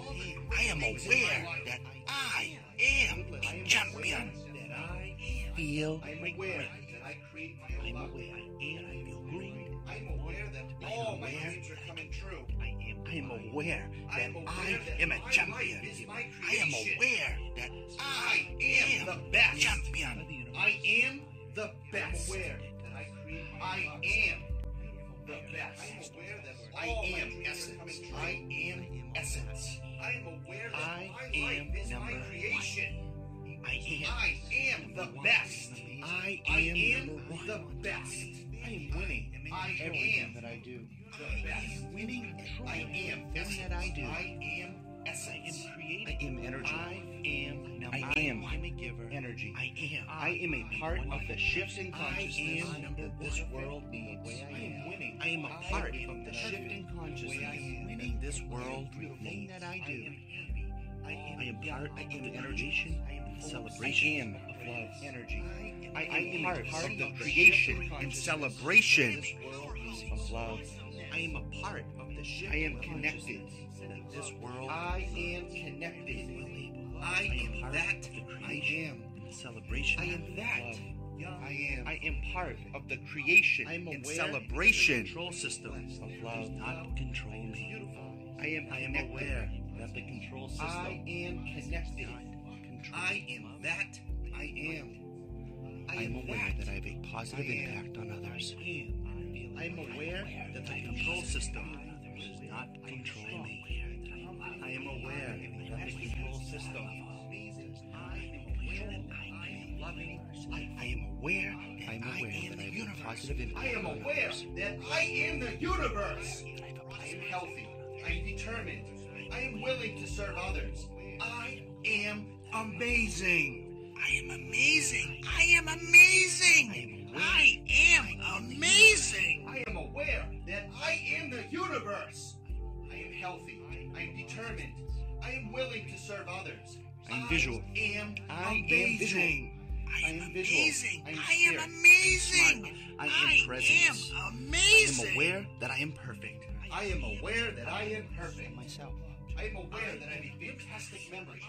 I am aware that I am a champion. That I Feel great. I create my I own am aware and I feel great. I am aware that I am all my aware am I am aware that I am a champion. I am aware that I am the best. champion. I am the best. I am aware that I I am the best. I am aware that I am essence. I am essence. I am aware that I my am life is my number creation. I am. I am the best. I am am number one. the best. I am winning everything am that I do. The best. Winning and I am everything that I do. I am I am creative. I am energy. I am number I am I am a giver. energy. I am. I am a part of the shift in I consciousness am that this world needs. I I am winning. I am a part of the shift in consciousness I am winning this world needs. that I do. I am part of the energy and celebration of love. energy. I I am am part of the creation and celebration this world needs. of love. I am a part of the shift I am connected. that this world I am connected. I am that. I am. celebration I am that. I am. I am part of the creation I am and aware celebration the control system of love. Not control me. I am. I am aware that the control system I am connected. I am that. I am. I am aware that. that I have a positive impact on others. I am aware that the control system does not control me. I am aware that the control system I am aware that I am I aware that the I have a universe. positive impact I am aware that I am the universe. I am healthy. I am determined. I am willing to serve others. I am amazing. I am amazing. I am amazing. I am amazing. I am aware that I am the universe. I am healthy. I am determined. I am willing to serve others. I am visual. am I am amazing. I I am am visual. amazing. I am I am amazing. I am I am I amazing. am aware that I am perfect. I am aware that I am perfect. Myself. I am aware that I have a fantastic memory.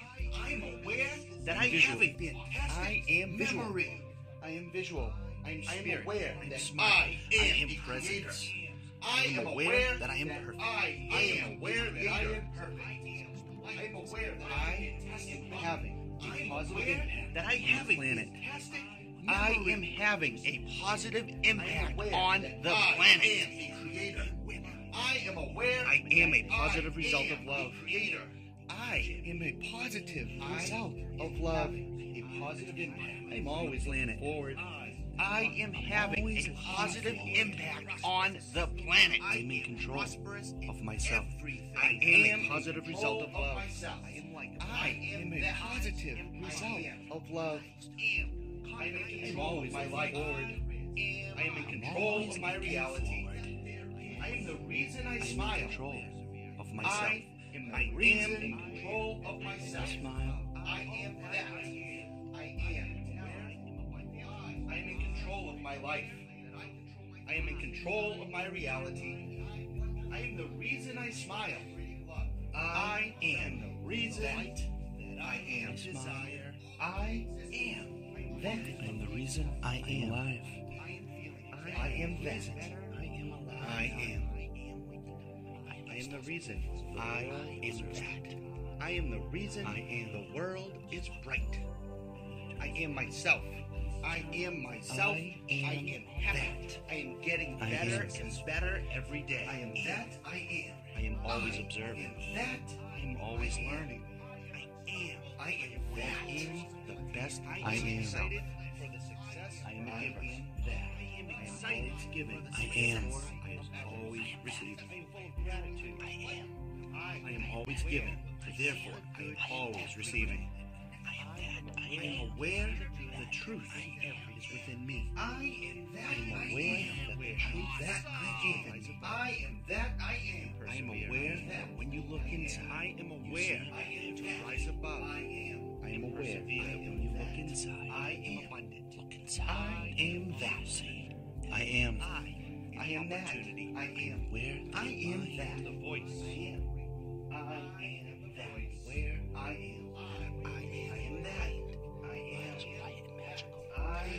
I am aware that visual. have a fantastic I am visual. memory. I am visual. I am I am aware I am that smart. I am, am a presence. creator. I am am aware that I am perfect. I, I am am aware that I am perfect. I am aware that I I am having I a am positive impact that I have a planet. I am having a positive impact on the I planet. am. I am aware I am a positive result of love. I am a positive result of love. a positive impact. I'm always planet. forward. I am having a positive impact on the planet. I am in control of myself. I am a positive result of love. I am like I am a positive result of love. I am in control of my life. I am in control of my reality. I am the reason I I am in control of myself. I am the reason in control of myself. I smile. I am that. I am. I am in control of my life. I am in control of my reality. I am the reason I smile. I am the reason that I am desire. I am that. I am the reason I am alive. I am that. I am alive. I am. I am the reason. I am that. I am the reason I am. the world is bright. I am myself. I am myself. I I am am happy. I am getting better am. and better every day. I am that. I am. I am always I observing. am that. I am always learning. I am. I am I that. am the best I I am am. excited for the success. I am I am that. I am excited always giving. I am. I am always receiving. I am full of gratitude. I am. I am always giving. Therefore, I am always receiving. I am that. I I am am aware the truth is within me. I am that I am I aware am. that the truth that I am. I am that I am. I am aware that when you look inside, I am aware see to rise above. I am. I am aware that when you look inside, I am. abundant. Look inside. I am that. I am. I I am that. I am. Where I am that. The voice. I am. I am that. Where I am.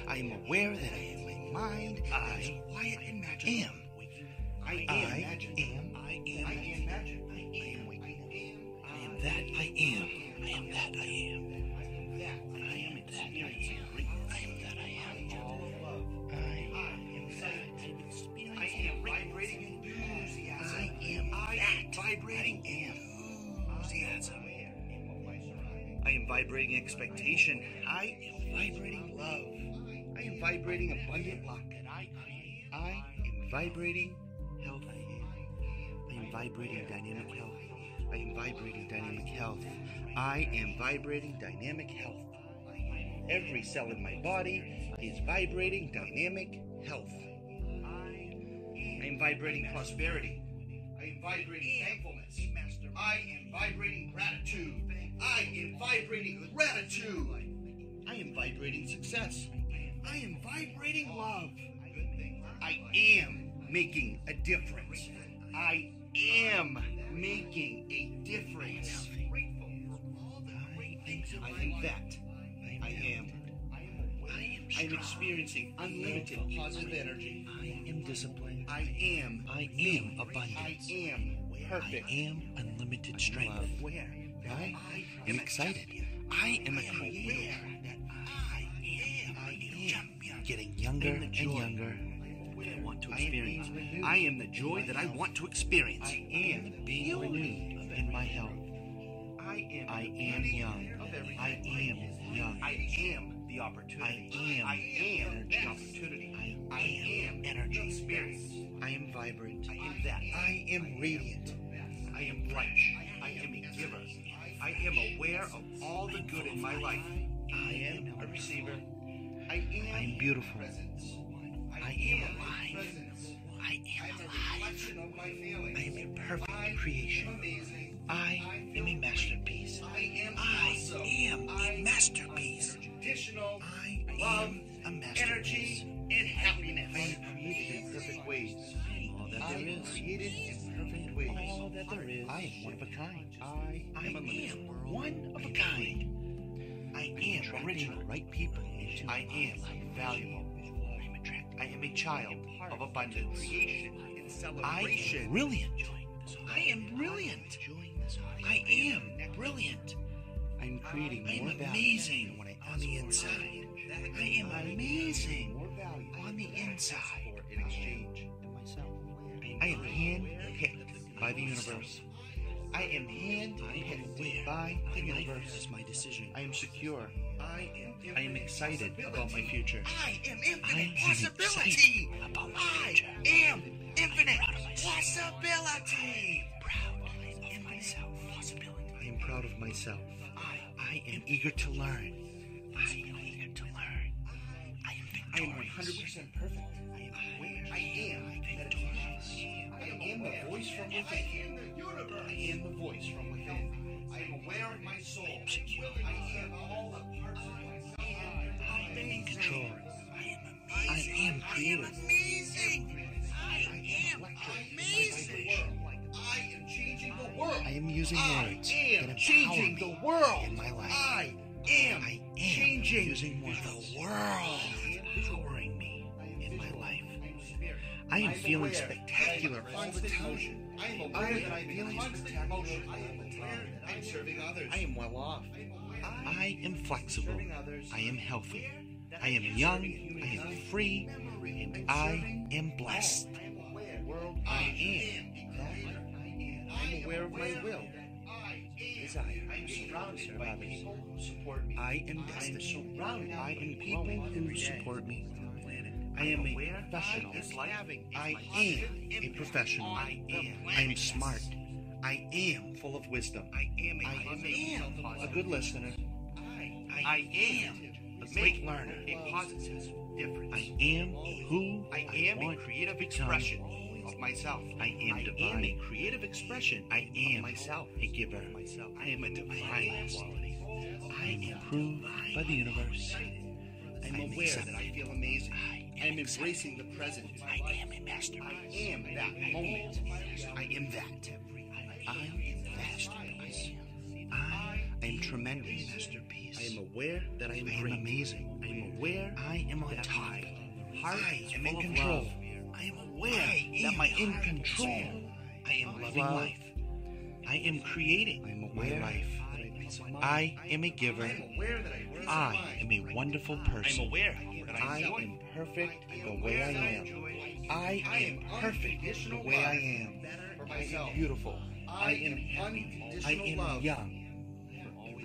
I am aware that I am my mind. I quiet and magical. am. I am I am. I am. I am magic. I am. I am. I am that I am. I am that I am. I am that. I am I am. That I am. All of love. I I am that. I am vibrating enthusiasm. I am I am that. vibrating enthusiasm. I am vibrating expectation. I am vibrating love. I am vibrating abundant luck. I am vibrating health. I am vibrating dynamic health. I am vibrating dynamic health. I am vibrating dynamic health. Every cell in my body is vibrating dynamic health. I am vibrating prosperity. I am vibrating thankfulness. I am vibrating gratitude. I am vibrating gratitude. I am vibrating success. I am vibrating love. I am making a difference. I am making a difference. I am that. I am. I am experiencing unlimited positive energy. I am disciplined. I am. I am abundant. I am perfect. I am unlimited strength. Where? I am excited. I am a creator. I am. I am getting younger and younger. I want to experience. I am the joy that I want to experience. I am being renewed in my health. I am. I am young. I am young. I am the opportunity. I am I am energy. the opportunity. I I am energy. experience. I am vibrant. I am that. I am radiant. I am bright. I am a giver. I am aware of all the good in my life. I am a receiver. I am. I am beautiful. I am alive. I am alive. reflection of my feelings. I am a perfect I creation. I am a masterpiece. I am I am I a masterpiece. am I am a masterpiece. energy, and happiness. I am created in perfect ways. All that I am is. created in perfect ways. All that there is. I am one of a kind. I I am am one of a kind. I am original. right people I am valuable. I am. I am a child of abundance. I am brilliant. I am brilliant. I am brilliant. I am creating more value amazing when I on the inside. I am amazing on the than I ask inside. in exchange. I am hand-picked by the universe. I am hand-picked by the universe. my decision. I am secure. I am. I am excited about my future. I am I infinite possibility. about my I future. am infinite proud of myself. possibility. proud of myself. Possibility. I am proud of myself. I, I am eager to learn. I am eager to learn. I am victorious. I am 100% perfect. I am aware. I am victorious. I am the voice from within. I am the universe. I am the voice from within. I am aware of my soul. I am all the control. I am I am creative. amazing. I am amazing. I am changing the world. I am using I words am that empower changing the world in my life. I am, I am changing using words the world. empowering me in my life. I am feeling aware spectacular all the time. I am I am that I'm feeling spectacular. I am aware that I'm serving others. I am well off. I am flexible. I am healthy. I am young. I am free. And I am blessed. I am. I'm aware of my will. Desire. I am surrounded by people who support me. I am destined. I am surrounded. I am people who support me. I am a professional. I am a professional. I am. I am smart. I am full of wisdom. I am a, I am a good listener. I am a great learner, a positive difference. I am who I am a creative expression of myself. I am I divine. am a creative expression. I am myself a giver. Myself. I am a divine quality. I am improved by the universe. I'm aware that I feel amazing. I am embracing the present. I am a master. I am that moment. I am that. I am masterpiece. I am tremendous. Masterpiece. I am aware that I am, I am amazing. I am aware I am on top. Heart I am in control. I am aware I that am in control. I am loving love. life. I am creating I am aware my life. I am a giver. I am a wonderful person. I'm aware that I am perfect the way I am. I am perfect the way I am. I am beautiful. I am happy. I am young.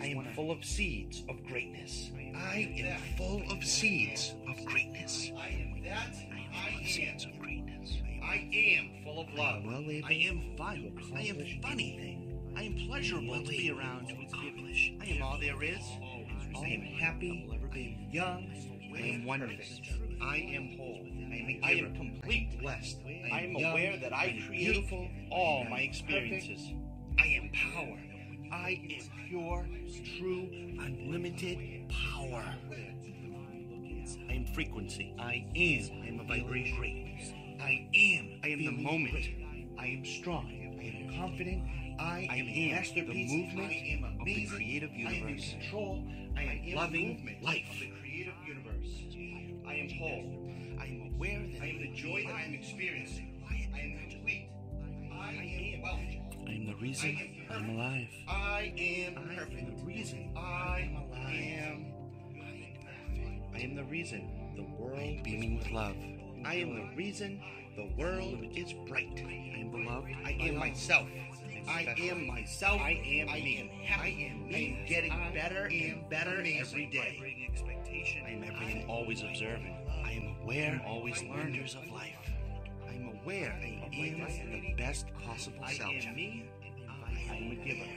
I am full of seeds of greatness. I am full of seeds of greatness. I am that. I am full of seeds of greatness. I am full of love. I am fun. I am funny. I am pleasurable to be around to accomplish. I am all there is. I am happy. I am young. I am wondrous. I am whole. I am, I am complete, blessed. I am aware that I create beautiful all my experiences. I am power. I am pure, true, unlimited power. I am frequency. I am. I am a vibration. I am. I am the moment. I am strong. I am confident. I, I am a masterpiece. The movement I am amazing. of the creative universe. I am in control. I am loving life. Of the creative universe. I am whole. I am aware that I am the joy that I am experiencing. I am complete. I am wealth. I am the reason I am, alive. I am perfect. Am the reason I am alive. I am the reason the world beaming with love. I am the reason the world is bright. I am beloved. I am myself. I am myself. I am I me. Am happy. I am me. I am getting I better and better every day. I am everything always observing. I am aware, I'm always learners of life. I am aware I am the best possible self. I am me. I am a giver.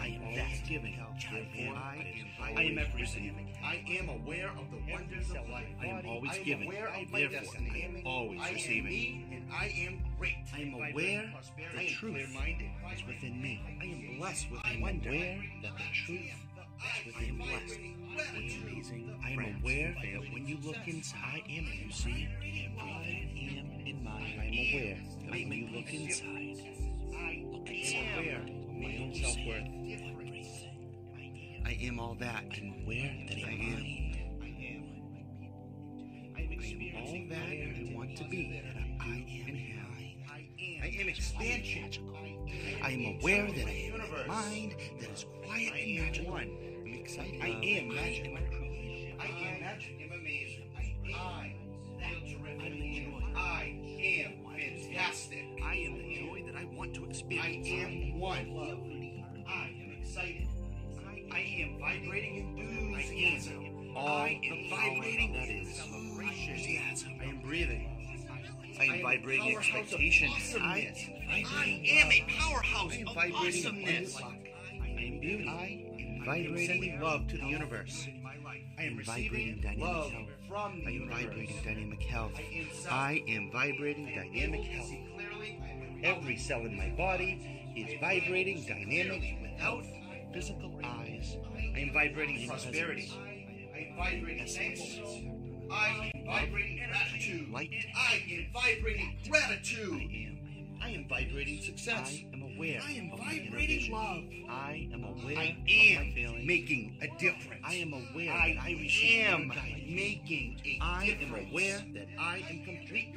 I am that giving. I am, I am everything. I am aware of the wonders of life. I am always giving. Therefore, I am always receiving. and I am great. I am aware the truth is within me. I am blessed with I am aware that the truth is within blessed with amazing I am aware that when you look inside, I am you see everything am in mind. I am aware that when you look inside, I am aware my own self-worth. I am all that. I'm aware that I am. I am. All that I want to be. I am I am expansion. I am aware that I am a mind that is quiet and magical. I'm excited. I am magic. I am magic. I am amazing. I terrific. I am fantastic. I am the joy that I want to experience. I am one. I am excited. I am vibrating enthusiasm. I am vibrating that is enthusiasm. I am breathing. I am vibrating expectation. I, I am a powerhouse of awesomeness. I am beauty. I am vibrating love to the universe. I am vibrating dynamic I am vibrating dynamic health. I am vibrating dynamic health. Every cell in my body is vibrating dynamic without physical eyes. I am vibrating prosperity. I am vibrating thankfulness. I am vibrating gratitude. I am vibrating gratitude. I am. Vibrating success. I am aware. I am vibrating love. I am aware. I am making a difference. I am aware. I, I am making a I difference. I am aware that I am complete.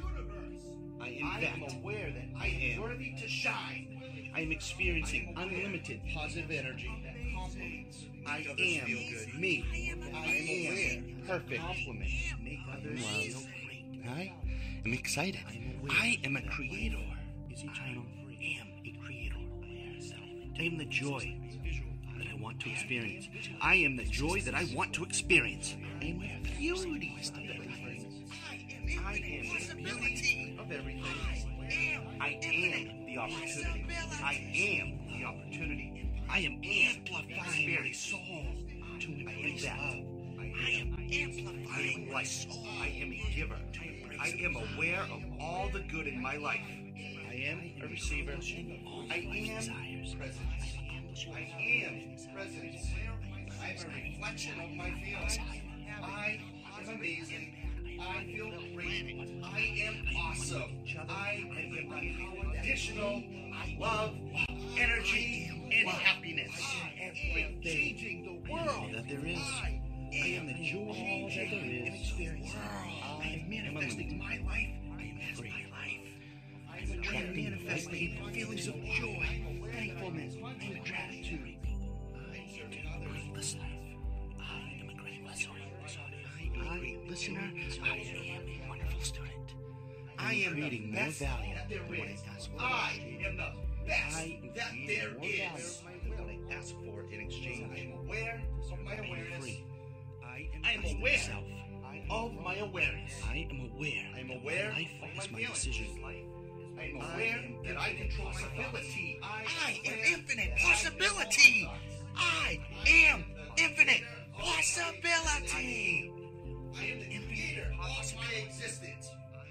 I am I am aware that I am worthy to shine. I am experiencing unlimited positive energy. I am me. I am perfect. Make others feel great. I am excited. I am a creator. Is. I am a creator. I am the joy that I want to experience. I am the joy that I want to experience. I am the beauty of everything. I am the beauty of everything. I am the opportunity. I am the opportunity. I am amplifying my soul to embrace love. I am amplifying my soul. I am a giver. I am aware of all the good in my life. I am a receiver. I am presence. I am presence. I am a reflection of my feelings. I am amazing. I feel great. I am awesome. I am unconditional love, energy, and happiness. I am changing the world that there is. I am the joy that there is. I am manifesting my life. I am free. Life. I am attracting feelings of joy, thankfulness, and gratitude. I am serving others. I am a great listener. I am a listener. I am a wonderful student. I am creating more value that there is. I am the best that there is. What I ask for in exchange. I am aware of my awareness. I am aware of my awareness. I am aware. I am aware of my decision. I am aware that I control my ability. I am infinite possibility. I am infinite possibility. I am the creator of my existence.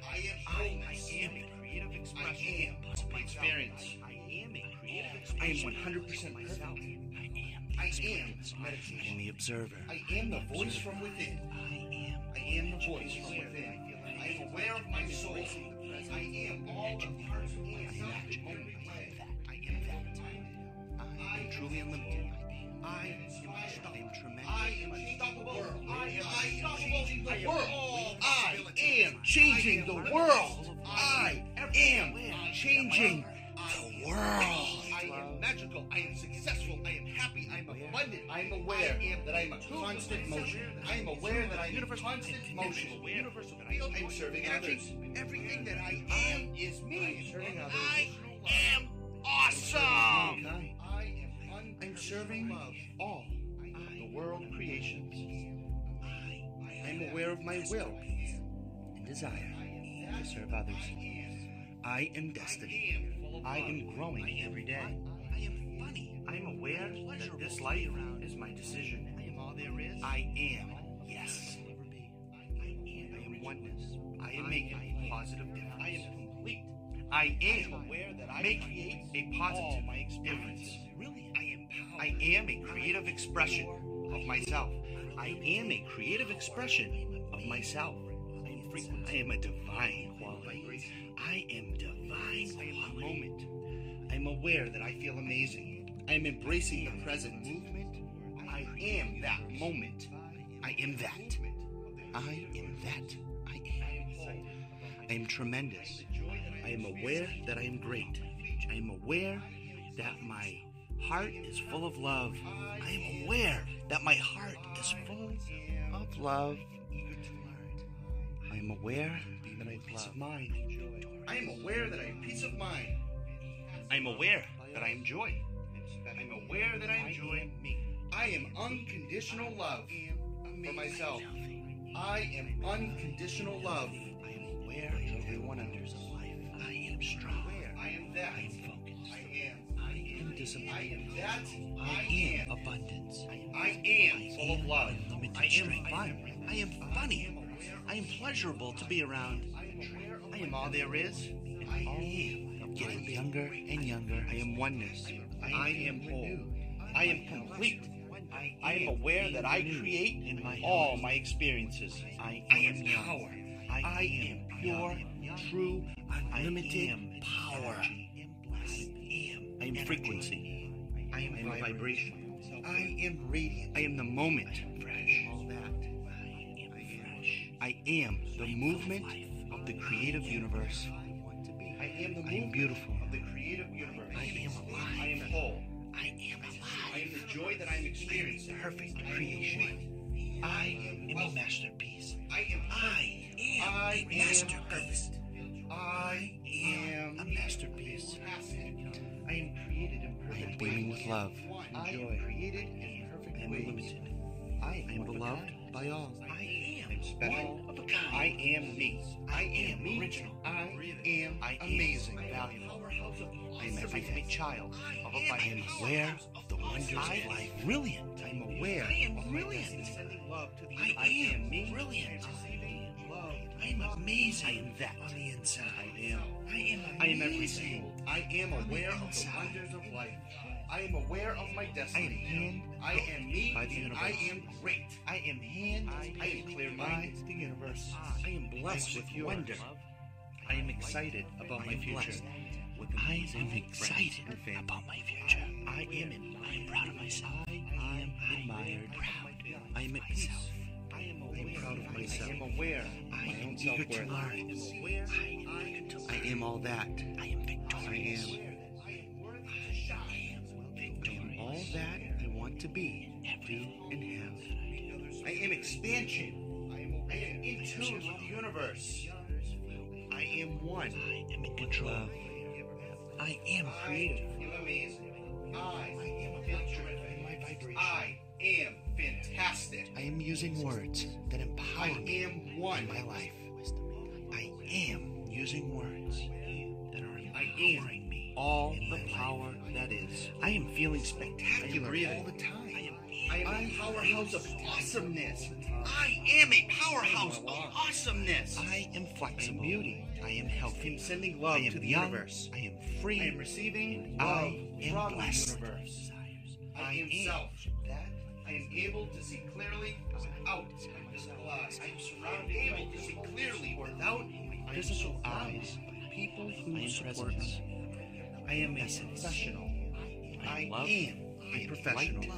I am I, I am a creative expression of my experience. I am a creative expression. I am 100% myself. I am. I am meditation. I am the observer. I am the voice from within. I am. I am the voice from within. I am aware of my soul. I am all the parts of myself that moment away. I am that. I am truly unlimited. I am unstoppable. I am tremendous. I am unstoppable. I am changing the world. I am changing the world. I am changing the world. I am magical. I am successful. I am happy. I am abundant. I am aware that I am a constant motion. I am aware that I am in constant motion. Universal field. I am serving others. Everything that I am is me. I am awesome. I am I'm serving all the world creations. I am aware of my will and desire to serve others. I am destiny. I am growing every day. I am funny. I am aware that this life is my decision. I am all there is. I am. Yes. I am oneness. I am making a positive difference. I am complete. I am aware that I create a positive difference. Really, I am. I am a creative expression of myself. I am a creative expression of myself. I am. I am a divine quality. I am divine. I am a moment. I am aware that I feel amazing. I am embracing the present movement. I am that moment. I am that. I am that. I am. I am tremendous. I am aware that I am great. I am aware that my heart is full of love. I am aware that my heart is full of love. I am aware that I peace of mind. I am aware that I have peace of mind. I am aware that I am joy. I am aware that I am joy. I am unconditional love for myself. I am unconditional love. I am aware of everyone life. I am strong. I am that. I am focused. I am. I am disciplined. I am that. I am abundance. I am full of love. I am fun. I am funny. I am pleasurable to be around. I am all there is. And I am getting younger and younger. I am oneness. I am whole. I am complete. I am aware that I create in my all my experiences. I am power. I am pure, true, unlimited power. I am frequency. I am vibration. I am radiant. I am the moment. Fresh. All that. I am fresh. I am the movement of the creative universe. I am the movement beautiful. of the creative universe. I am alive. I am whole. I am alive. I am the joy that I am experiencing. Perfect creation. I am a masterpiece. I am. I am I a masterpiece. I am a masterpiece. I am created in perfect I am beaming with love and joy. created in perfect I am limited. I am beloved by all. I am special. One of a kind. I am me. I am original. I am I amazing. Valuable. I am everything. child of a I am aware of the wonders of life. Brilliant. I am aware I am brilliant. destiny. Sending love to the I am me. brilliant. I am receiving love. I am amazing. I am that. On the inside. I am. I am I am everything. I am aware of the wonders of life. I am aware of my destiny. I am hand I am me. by the and I am great. I am hand. I am clear-minded. the universe. I am blessed with wonder. I am excited about my future. I am excited about my future. I am in. I am proud of myself. I am admired. Proud. I am at peace. I am aware. proud of myself. I am aware. I am eager to learn. I am. I am I am all that. I am I victorious. am. All that I want to be, do, and have. I am expansion. I am, in tune with the universe. I am one. I am in control. I am creative. I am amazing. I am terrific. My vibration. I am fantastic. I am using words that empower I am one. in my life. I am using words that are empowering me. all the my life. power that is. I am feeling I am spectacular all the time. I am a powerhouse of awesomeness. I am a powerhouse of awesomeness. I am I am flexible. beauty. I am I healthy. am sending love I am to the young. universe. I am free. I am receiving I love am from blessed. the universe. I I am am self. that. I am able to see clearly without my physical eyes. I am surrounded able to see clearly without my Physical eyes. People I who am support me. I am a professional. I I am am I a professional.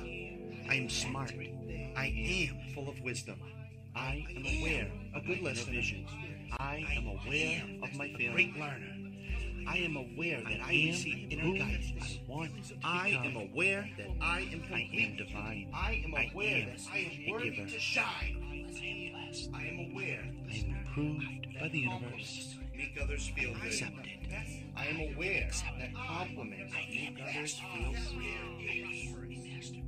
I am smart. I am full of wisdom. I am aware of good my inner listener. visions. I am aware of my feelings. great learner. I am aware that I, am receive inner guidance. I want to I am aware that I am I am divine. I am I aware am that I am worthy giver. to shine. I am blessed. I am aware I am approved by the universe. Make others feel good. Accepted. I am aware that compliments I make others feel good.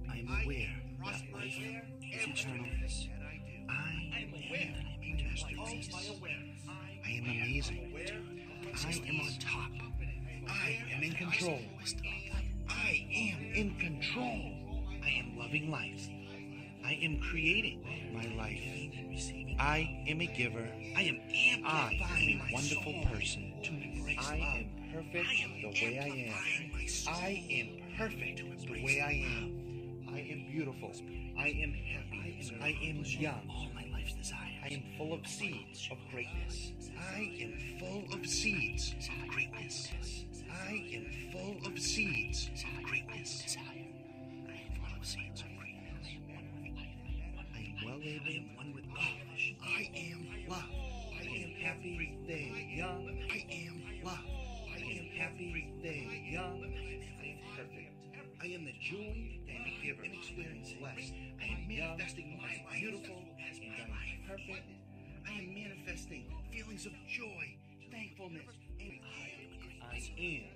I am aware that life is eternal. I am aware that I am a masterpiece. I am amazing. I am on top. I am in control. I am in control. I am loving life. I am creating my life. I am a giver. I am I am a wonderful person. I am perfect the way I am. I am perfect the way I am. I am beautiful. I am happy. I am young. All my life's desires. I am full of seeds of greatness. I am full of seeds of greatness. I am full of seeds. of greatness. I am I am one with God. I am love. I am happy, they young. I am love. I am happy, they young. I am perfect. I am the joy and the giver. And experience blessed. I am manifesting my beautiful and I am perfect. I am manifesting feelings of joy, thankfulness, and I am feeling I'm